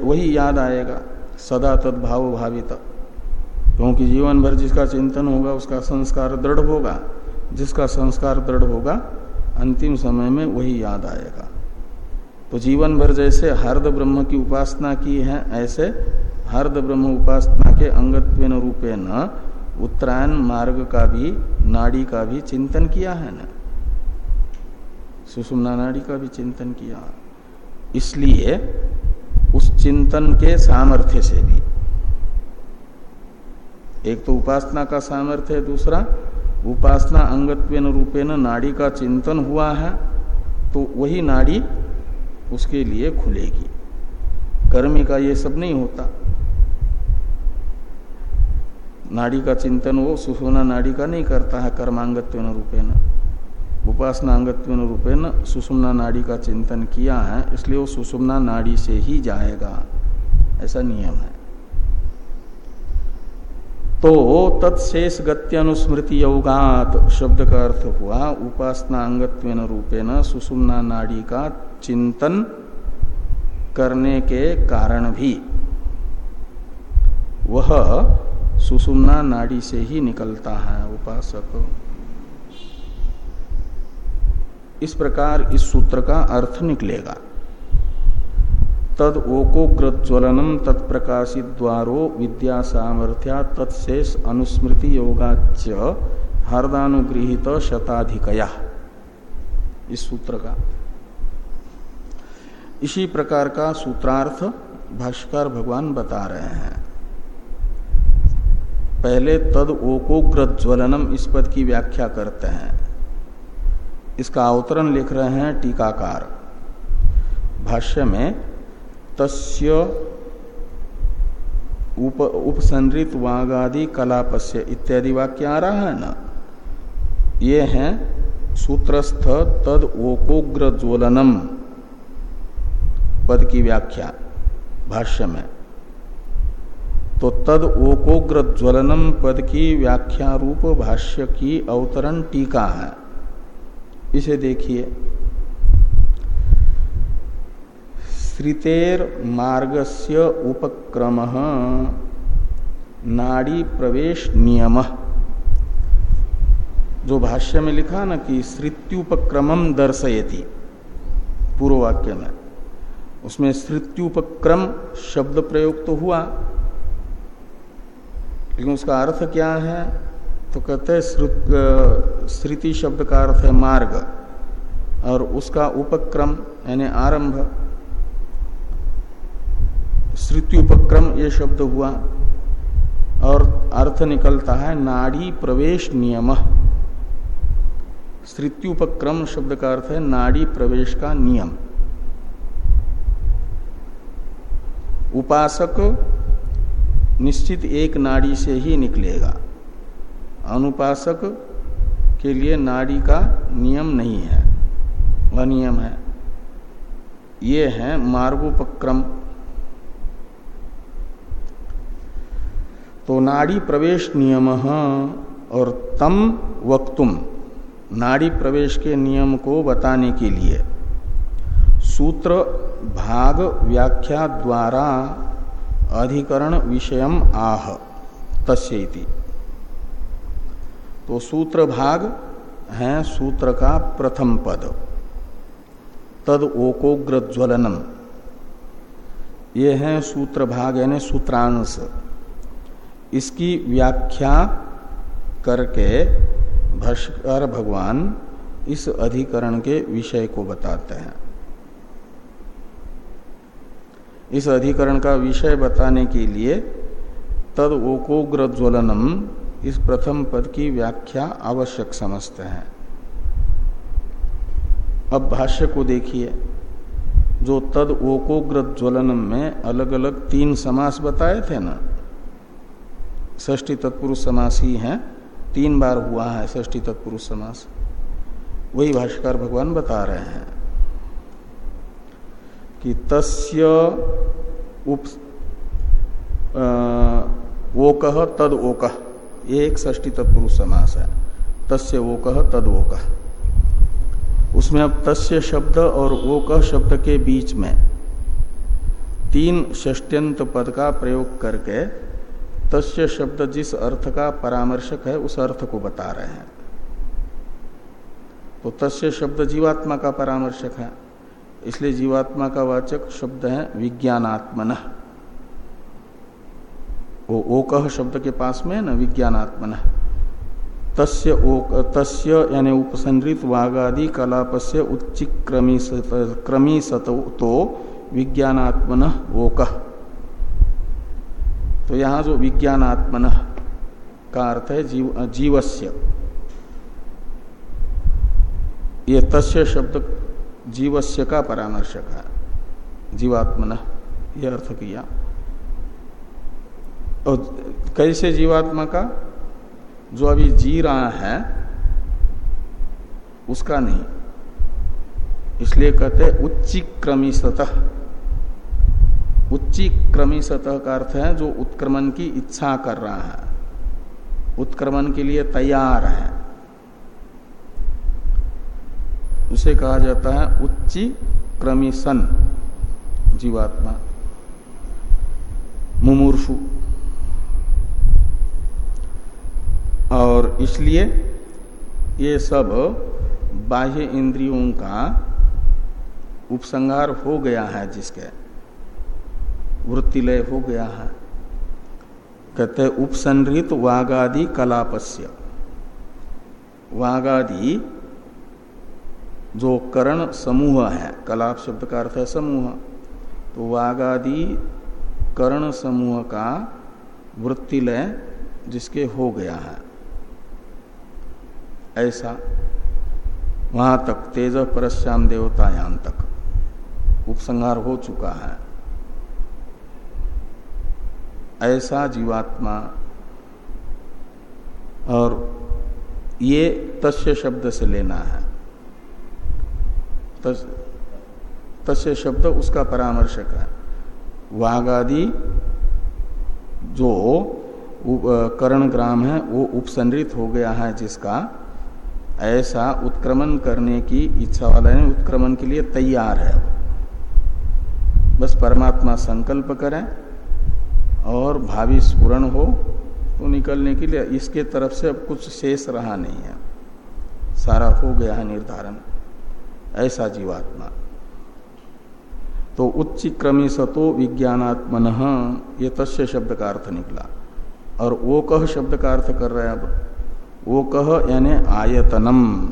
वही याद आएगा, सदा तद्भाव भावित। क्योंकि जीवन भर जिसका चिंतन होगा, उसका संस्कार दृढ़ होगा। जिसका संस्कार दृढ़ होगा, अंतिम समय में वही याद आएगा। तो जीवन भर जैसे हर्द ब्रह्म की उपासना की है, ऐसे हर्द ब्रह्म उपासना के अंगत्व रूपे न उत्तरायण मार्ग का भी, नाड़ी का भी चिंतन किया है न? सुषुम्ना नाड़ी का भी चिंतन किया। इसलिए उस चिंतन के सामर्थ्य से भी। एक तो उपासना का सामर्थ्य है, दूसरा, उपासना अंगत्वेन रूपेण नाड़ी का चिंतन हुआ है तो वही नाड़ी उसके लिए खुलेगी। कर्मी का ये सब नहीं होता। नाड़ी का चिंतन वो सुसुना नाड़ी का नहीं करता है कर्मांगत्वेन रूपेण। उपासना अंगत्वेन रूपेण सुषुम्ना नाड़ी का चिंतन किया है, इसलिए वो सुषुम्ना नाड़ी से ही जाएगा। ऐसा नियम है। तो तत्शेष गत्यनुस्मृति योगात शब्द का अर्थ हुआ उपासना अंगत्वेन रूपेण सुषुम्ना नाड़ी का चिंतन करने के कारण भी। वह सुषुम्ना नाड़ी से ही निकलता है उपासक। इस प्रकार इस सूत्र का अर्थ निकलेगा। तद ओकोग्रज्वलनम तत्प्रकाशित द्वारो विद्या सामर्थ्या तत्शेष अनुस्मृति योगाच हरदानुगृहित शताधिकया। इस सूत्र का। इसी प्रकार का सूत्रार्थ भाष्कर भगवान बता रहे हैं। पहले तद ओकोग्रज्वलनम इस पद की व्याख्या करते हैं। इसका अवतरण लिख रहे हैं टीकाकार। भाष्य में तस्य उप उपसंरित वागादि कलापस्य इत्यादि वाक्य आ रहा है ना? ये है सूत्रस्थ तद ओकोग्र ज्वलनम पद की व्याख्या। भाष्य में तो तद ओकोग्र ज्वलनम पद की व्याख्या रूप भाष्य की अवतरण टीका है। इसे देखिए। श्रितेर मार्गस्य उपक्रम नाड़ी प्रवेश नियम। जो भाष्य में लिखा ना कि श्रुत्युपक्रम दर्शयति पूर्व वाक्य में। उसमें श्रुत्युपक्रम शब्द प्रयोग तो हुआ। लेकिन उसका अर्थ क्या है? तो कहते हैं श्रुति शब्द का अर्थ है मार्ग, और उसका उपक्रम, यानी आरंभ, श्रुति उपक्रम, ये शब्द हुआ, और अर्थ निकलता है नाड़ी प्रवेश नियम। श्रुति उपक्रम शब्द का अर्थ है नाड़ी प्रवेश का नियम। उपासक निश्चित एक नाड़ी से ही निकलेगा। अनुपासक के लिए नाड़ी का नियम नहीं है, अनियम है। ये है मार्गोपक्रम। तो नाड़ी प्रवेश नियम और तम वक्तुम, नाड़ी प्रवेश के नियम को बताने के लिए। सूत्र भाग व्याख्या द्वारा अधिकरण विषयम आह तस्यति तो सूत्र भाग है सूत्र का प्रथम पद। तद ओकोग्र ज्वलनम ये है सूत्र भाग, यानी सूत्रांश। इसकी व्याख्या करके भाष्कर भगवान इस अधिकरण के विषय को बताते हैं। इस अधिकरण का विषय बताने के लिए तद ओकोग्र ज्वलनम इस प्रथम पद की व्याख्या आवश्यक समझते हैं। अब भाष्य को देखिए। जो तद ओकोग्र ज्वलनम में अलग अलग तीन समास बताए थे ना ष्टी तत्पुरुष समास ही है, तीन बार हुआ है ष्टी तत्पुरुष समास। वही भाष्यकार भगवान बता रहे हैं। कि तस्य उप ओकह तद ओकह ये एक ष्टी तत्पुरुष समास है। तस्य वो कह तद वो कह उसमें अब तस्य शब्द और वो कह शब्द के बीच में तीन षष्ट्यंत पद का प्रयोग करके तस्य शब्द जिस अर्थ का परामर्शक है, उस अर्थ को बता रहे हैं। तो तस्य शब्द जीवात्मा का परामर्शक है। इसलिए जीवात्मा का वाचक शब्द है विज्ञानात्मन। वो ओकह शब्द के पास में न, विज्ञानात्मन। तस्य ओक, तस्य यानी उपसंहृत वागादि कलापस्य उच्च क्रमी क्रमी तो विज्ञानात्मन ओक। तो यहाँ जो विज्ञानात्मन का अर्थ है जीव, जीवस्य। ये तस्य शब्द जीवस्य का परामर्शक है। जीवात्मन यह अर्थ किया। और कैसे जीवात्मा का? जो अभी जी रहा है, उसका नहीं। इसलिए कहते उच्ची क्रमी सतह। उच्ची क्रमी सतह का अर्थ है जो उत्क्रमण की इच्छा कर रहा है। उत्क्रमण के लिए तैयार है। उसे कहा जाता है उच्ची क्रमी सन, जीवात्मा। मुमूर्षु। और इसलिए ये सब बाह्य इंद्रियों का उपसंहार हो गया है, जिसके वृत्तिलय हो गया है। कहते उपसंहृत वागादि कलापस्य। वागादि जो करण समूह है, कलाप शब्द का अर्थ है समूह। तो वागादि करण समूह का वृत्तिलय जिसके हो गया है। ऐसा। वहाँ तक तेज परश्याम देवतायान तक उपसंहार हो चुका है। ऐसा जीवात्मा और ये तस्य शब्द से लेना है। तस, तस्य शब्द उसका परामर्शक है। वाघादि जो करण ग्राम है वो उपसंरित हो गया है जिसका ऐसा उत्क्रमण करने की इच्छा वाला है उत्क्रमण के लिए तैयार है बस परमात्मा संकल्प करें और भावी स्पुरण हो तो निकलने के लिए इसके तरफ़ से अब कुछ शेष रहा नहीं है। सारा हो गया है निर्धारण। ऐसा जीवात्मा। तो उच्च क्रमी सतो विज्ञानात्मन ये तस्य शब्द का अर्थ निकला। और वो कह शब्द का अर्थ कर रहे हैं अब। वो कह यानी आयतनम।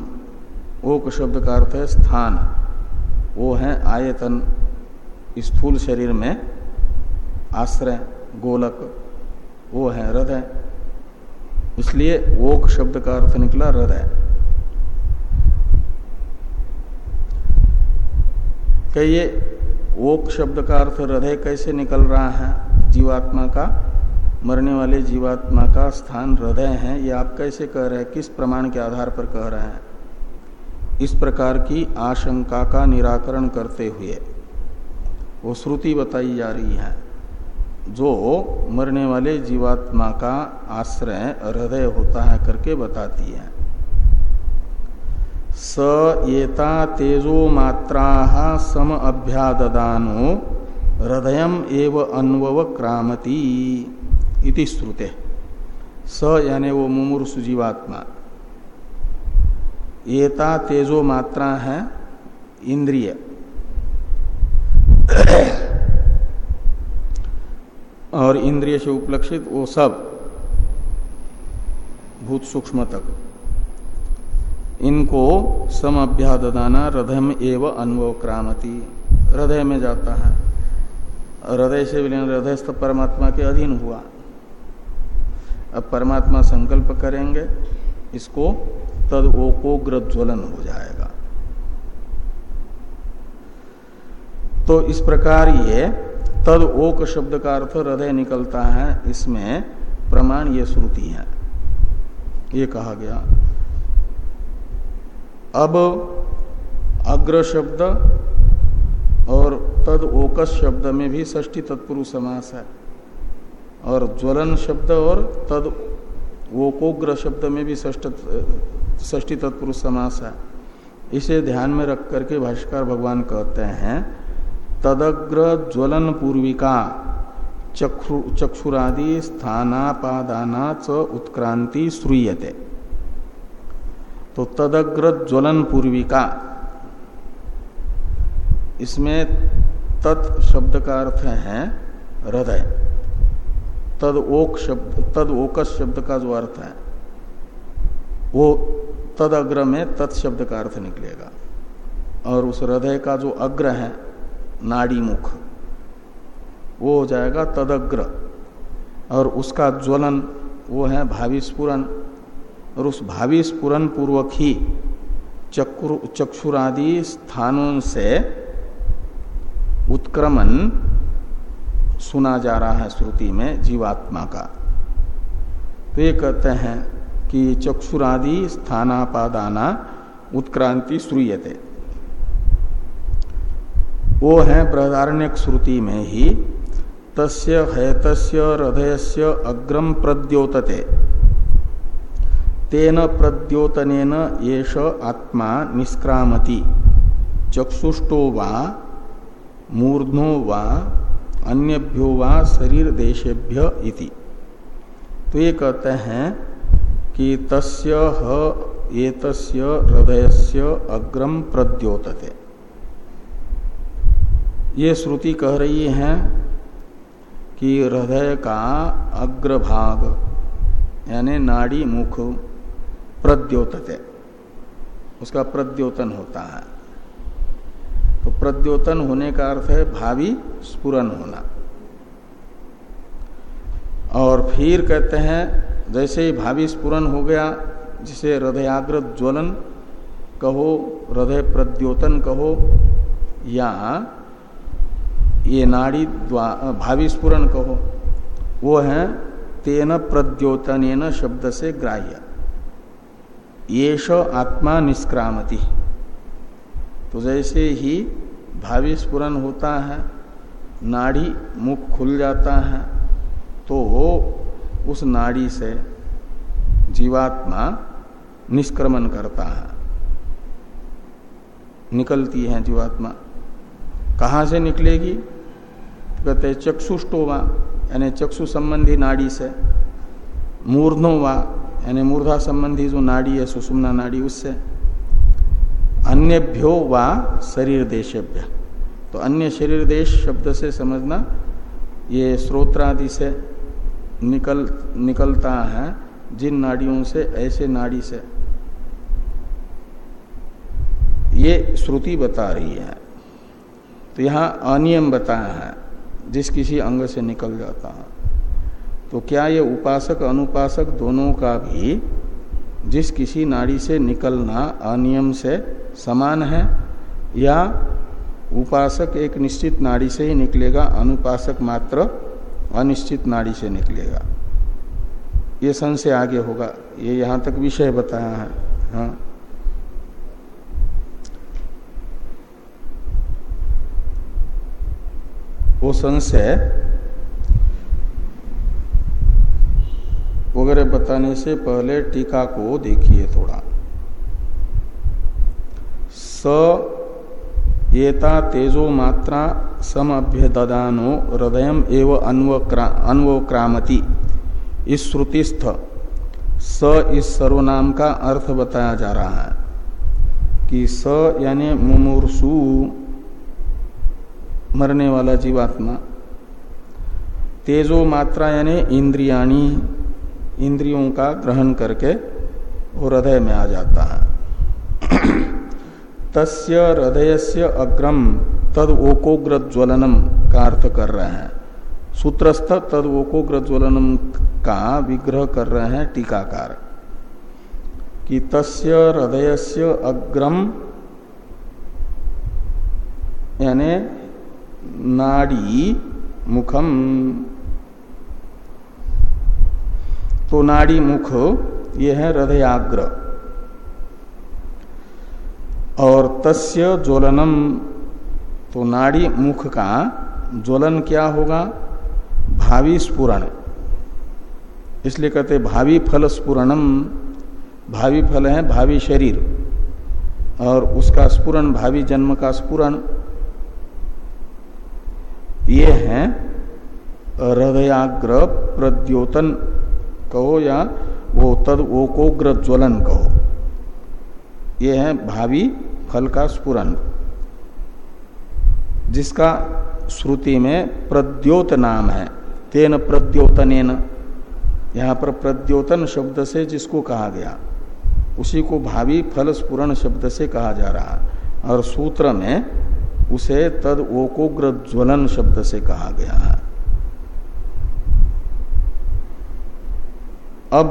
ओक शब्द का अर्थ है स्थान। वो है आयतन। स्थूल शरीर में आश्रय, गोलक, वो है हृदय। इसलिए ओक शब्द का अर्थ निकला हृदय। कहिए ओक शब्द का अर्थ हृदय कैसे निकल रहा है? जीवात्मा का, मरने वाले जीवात्मा का स्थान हृदय है। ये आप कैसे कह रहे हैं? किस प्रमाण के आधार पर कह रहे हैं? इस प्रकार की आशंका का निराकरण करते हुए वो श्रुति बताई जा रही है। जो मरने वाले जीवात्मा का आश्रय हृदय होता है करके बताती है। स एता तेजो मात्रा सम अभ्यादानो हृदय एव अन्वव क्रामती इति श्रुते। स यानी वो मुमूर्षु जीवात्मा। एता तेजो मात्रा है इंद्रिय। और इंद्रिय से उपलक्षित वो सब, भूत सूक्ष्म तक। इनको सम अभ्यादाना हृदय एवं अनुभव क्रामती। हृदय में जाता है। हृदय से विलीन हृदयस्थ परमात्मा के अधीन हुआ। अब परमात्मा संकल्प करेंगे, इसको तद ओकोग्र ज्वलन हो जाएगा। तो इस प्रकार ये तद ओक शब्द का अर्थ हृदय निकलता है, इसमें प्रमाण ये श्रुति है। ये कहा गया। अब अग्र शब्द और तद ओकस शब्द में भी ष्टी तत्पुरुष समास है। और ज्वलन शब्द और तद वोकोग्र शब्द में भी ष्टी तत्पुरुष समास है। इसे ध्यान में रख करके भाष्कर भगवान कहते हैं, तदग्र ज्वलन पूर्विका चक्षु, चक्षुरादि स्थानापादाना च उत्क्रांति श्रूयते। तो तदग्र ज्वलन पूर्विका इसमें तत् शब्द का अर्थ है हृदय। तद ओक शब्द, तद ओकस शब्द का जो अर्थ है, वो तद अग्र में तत्शब्द का अर्थ निकलेगा। और उस हृदय का जो अग्र है, नाड़ी मुख, वो हो जाएगा तदग्र। और उसका ज्वलन, वो है भावी स्पुरन और उस भावी स्पुरन पूर्वक ही चक्रु, चक्षुरादि स्थानों से उत्क्रमण सुना जा रहा है श्रुति में जीवात्मा का। तो ये कहते हैं कि चक्षुरादि स्थानापादाना उत्क्रांति श्रूयते। वो है बृहदारण्य श्रुति में ही, तस्य हेतस्य हृदय अग्रम प्रद्योतते। तेन प्रद्योतनेन येष आत्मा निष्क्रामति। चक्षुष्टो वा, मूर्धनो वा, अन्यभ्यो वा शरीर देशेभ्य इति। तो ये कहते हैं कि तस्य ह, एतस्य हृदयस्य अग्रम प्रद्योतते। ये श्रुति कह रही है कि हृदय का अग्रभाग, यानी नाड़ी मुख प्रद्योतते। उसका प्रद्योतन होता है। तो प्रद्योतन होने का अर्थ है भावी स्पुरन होना। और फिर कहते हैं, जैसे ही भावी स्पुरन हो गया, जिसे हृदयाग्र ज्वलन कहो, हृदय प्रद्योतन कहो, या ये नाड़ी भावी स्पुरन कहो, वो है तेन प्रद्योतन शब्द से ग्राह्य। येष आत्मा निष्क्रामति। तो जैसे ही भावी स्पुरन होता है, नाड़ी मुख खुल जाता है तो वो उस नाड़ी से जीवात्मा निष्क्रमण करता है। निकलती है जीवात्मा। कहाँ से निकलेगी? कहते चक्षुष्टोवा यानी चक्षु संबंधी नाड़ी से। मूर्धोवा यानी मूर्धा संबंधी जो नाड़ी है, सुषुम्ना नाड़ी, उससे अन्यभ्यो वा शरीर देशभ्य तो अन्य शरीर देश शब्द से समझना, ये स्रोत्रादि से निकल, निकलता है, जिन नाड़ियों से, ऐसे नाड़ी से। ये श्रुति बता रही है। तो यहाँ अनियम बताया है, जिस किसी अंग से निकल जाता है। तो क्या ये उपासक अनुपासक दोनों का भी जिस किसी नाड़ी से निकलना अनियम से समान है, या उपासक एक निश्चित नाड़ी से ही निकलेगा, अनुपासक मात्र अनिश्चित नाड़ी से निकलेगा? ये संशय आगे होगा। ये यहाँ तक विषय बताया है। हाँ। वो संशय वगैरह बताने से पहले टीका को देखिए थोड़ा। स येता तेजो मात्रा सम ददानो हृदय एव अन्वक्रामति। इस श्रुतिस्थ स इस सर्वनाम का अर्थ बताया जा रहा है कि स यानी मुमूर्सु, मरने वाला जीवात्मा। तेजो मात्रा यानी इंद्रियाणी। इंद्रियों का ग्रहण करके वो हृदय में आ जाता है। तस्य हृदय से अग्रम तद ओकोग्र ज्वलनम का अर्थ कर रहे हैं। सूत्रस्थ तद ओकोग्र ज्वलनम का विग्रह कर रहे हैं टीकाकार। कि तस्य हृदय से अग्रम यानी नाड़ी मुखम तो नाड़ी मुख ये है हृदयाग्र। और तस्य ज्वलनम तो नाड़ी मुख का ज्वलन क्या होगा? भावी स्पुरण इसलिए कहते भावी फल स्पुरणम भावी फल है भावी शरीर। और उसका स्पुरण भावी जन्म का स्पुरण ये है हृदयाग्र प्रद्योतन। कहो या वो तद वो ओकोग्र ज्वलन कहो। ये है भावी फल का स्पुरन जिसका श्रुति में प्रद्योत नाम है। तेन प्रद्योतन यहाँ पर प्रद्योतन शब्द से जिसको कहा गया, उसी को भावी फल स्पुरण शब्द से कहा जा रहा। है और सूत्र में उसे तद ओकोग्र ज्वलन शब्द से कहा गया है। अब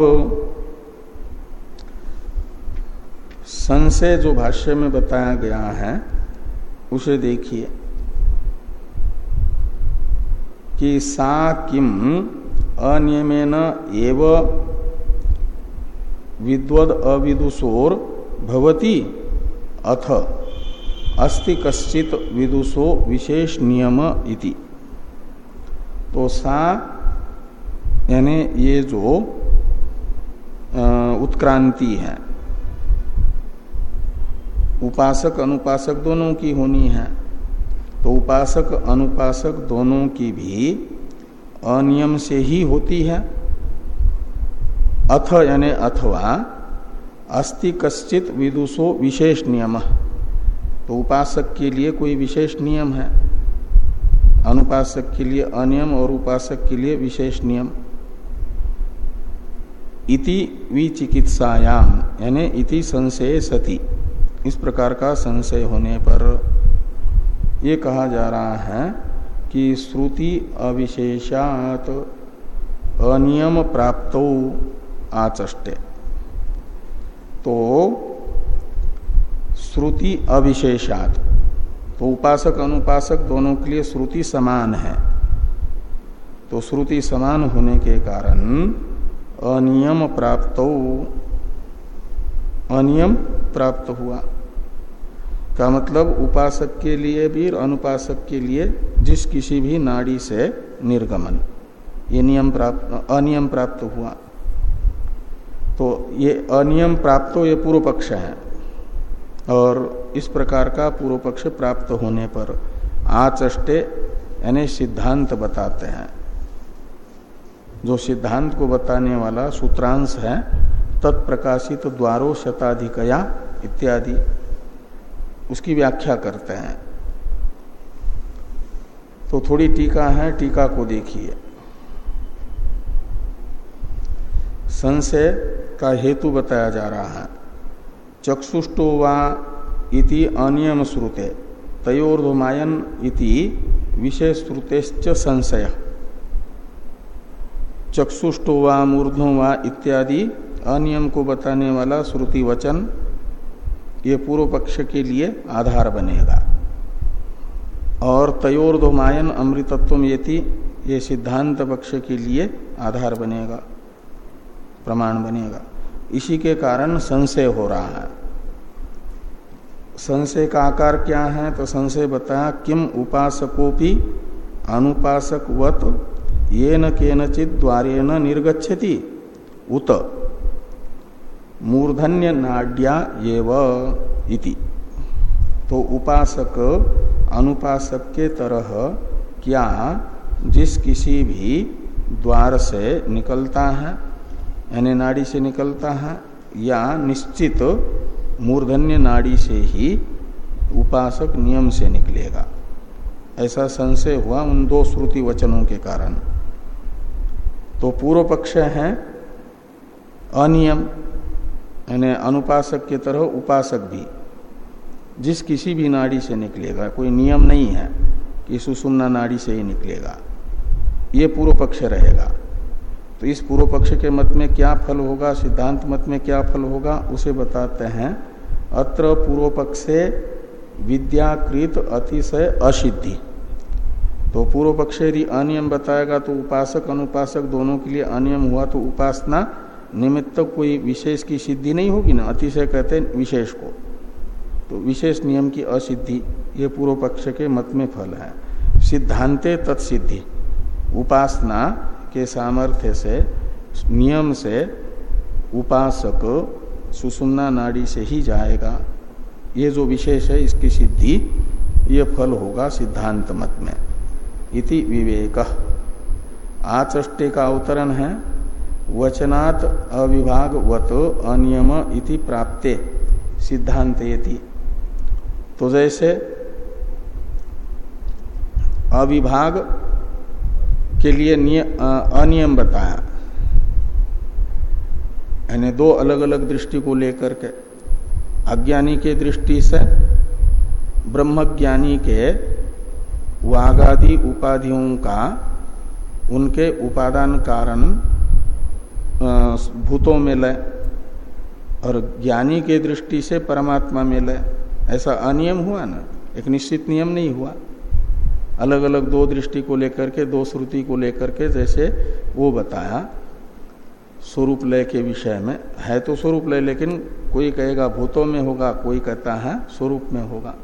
संशय जो भाष्य में बताया गया है, उसे देखिए। कि सा किम अनियमेन एव विद्वद अविदुषोर भवती अथ अस्ति कश्चित विदुषो विशेष नियम इति। तो सा यानी ये जो उत्क्रांति है। उपासक, अनुपासक दोनों की होनी है। तो उपासक, अनुपासक दोनों की भी अनियम से ही होती है। अथ यानी अथवा अस्ति कश्चित विदुषो विशेष नियम। तो उपासक के लिए कोई विशेष नियम है। अनुपासक के लिए अनियम और उपासक के लिए विशेष नियम। इति विचिकित्सायाम यानी इति संशय सती। इस प्रकार का संशय होने पर ये कहा जा रहा है कि श्रुति अविशेषात अनियम प्राप्त आचष्टे। तो श्रुति अविशेषात तो उपासक अनुपासक दोनों के लिए श्रुति समान है। तो श्रुति समान होने के कारण अनियम प्राप्त अनियम प्राप्त हुआ। का मतलब उपासक के लिए भी और अनुपासक के लिए जिस किसी भी नाड़ी से निर्गमन। ये नियम प्राप्त, अनियम प्राप्त हुआ। तो ये अनियम प्राप्त ये पूर्व पक्ष है। और इस प्रकार का पूर्व पक्ष प्राप्त होने पर आचष्टे यानी सिद्धांत बताते हैं। जो सिद्धांत को बताने वाला सूत्रांश है, तत्प्रकाशित द्वारो शताधिकया इत्यादि, उसकी व्याख्या करते हैं। तो थोड़ी टीका है, टीका को देखिए। संशय का हेतु बताया जा रहा है। चक्षुष्टो वा इति अनियम श्रुते, तयोर्धमायन इति विशेष श्रुतेश्च संशय। चक्षुष्टो वा मूर्धो वा इत्यादि अनियम को बताने वाला श्रुति वचन ये पूर्व पक्ष के लिए आधार बनेगा। और तयोर्धमायन अमृतत्व ये ये सिद्धांत पक्ष के लिए आधार बनेगा, प्रमाण बनेगा। इसी के कारण संशय हो रहा है। संशय का आकार क्या है? तो संशय बताया, किम उपासकोपि अनुपासकवत ये न केनचित द्वारेण निर्गछति उत। मूर्धन्य नाड्या इति। तो उपासक अनुपासक के तरह क्या जिस किसी भी द्वार से निकलता है, यानी नाड़ी से निकलता है, या निश्चित मूर्धन्य नाड़ी से ही उपासक नियम से निकलेगा। ऐसा संशय हुआ उन दो श्रुति वचनों के कारण। तो पूर्व पक्ष है, अनियम, यानी अनुपासक की तरह उपासक भी। जिस किसी भी नाड़ी से निकलेगा, कोई नियम नहीं है कि सुषुम्ना नाड़ी से ही निकलेगा। ये पूर्व पक्ष रहेगा। तो इस पूर्व पक्ष के मत में क्या फल होगा, सिद्धांत मत में क्या फल होगा, उसे बताते हैं। अत्र पूर्व पक्षे विद्याकृत अतिशय असिद्धि। तो पूर्व पक्ष यदि अनियम बताएगा तो उपासक, अनुपासक दोनों के लिए अनियम हुआ तो उपासना निमित्त कोई विशेष की सिद्धि नहीं होगी ना? अतिशय कहते हैं विशेष को। तो विशेष नियम की असिद्धि, ये पूर्व पक्ष के मत में फल है। सिद्धांते तत्सिद्धि। उपासना के सामर्थ्य से, नियम से उपासक सुसुम्ना नाड़ी से ही जाएगा। ये जो विशेष है, इसकी सिद्धि, ये फल होगा सिद्धांत मत में। इति विवेक। आचष्टे का अवतरण है, वचनात् अविभागवत अनियम इति प्राप्ते सिद्धांत तो जैसे अविभाग के लिए अनियम बताया। यानी दो अलग अलग दृष्टि को लेकर के। अज्ञानी के दृष्टि से, ब्रह्मज्ञानी के वागादि उपाधियों का उनके उपादान कारण भूतों में लय और ज्ञानी के दृष्टि से परमात्मा में लय। ऐसा अनियम हुआ ना? एक निश्चित नियम नहीं हुआ। अलग अलग दो दृष्टि को लेकर के, दो श्रुति को लेकर के जैसे वो बताया। स्वरूप लय के विषय में है तो स्वरूप लय, लेकिन कोई कहेगा भूतों में होगा, कोई कहता है स्वरूप में होगा।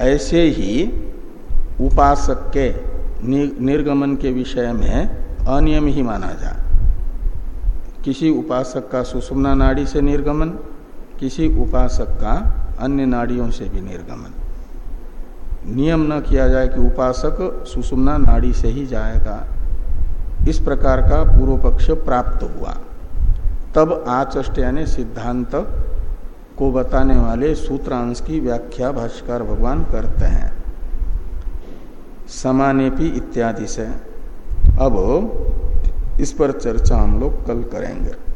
ऐसे ही उपासक के निर्गमन के विषय में अनियम ही माना जाए किसी उपासक का सुषुम्ना नाड़ी से निर्गमन, किसी उपासक का अन्य नाड़ियों से भी निर्गमन। नियम न किया जाए कि उपासक सुषुम्ना नाड़ी से ही जाएगा। इस प्रकार का पूर्व पक्ष प्राप्त हुआ। तब आचष्ट यानी सिद्धांत को बताने वाले सूत्रांश की व्याख्या भाष्कर भगवान करते हैं। समानेपी इत्यादि से। अब इस पर चर्चा हम लोग कल करेंगे।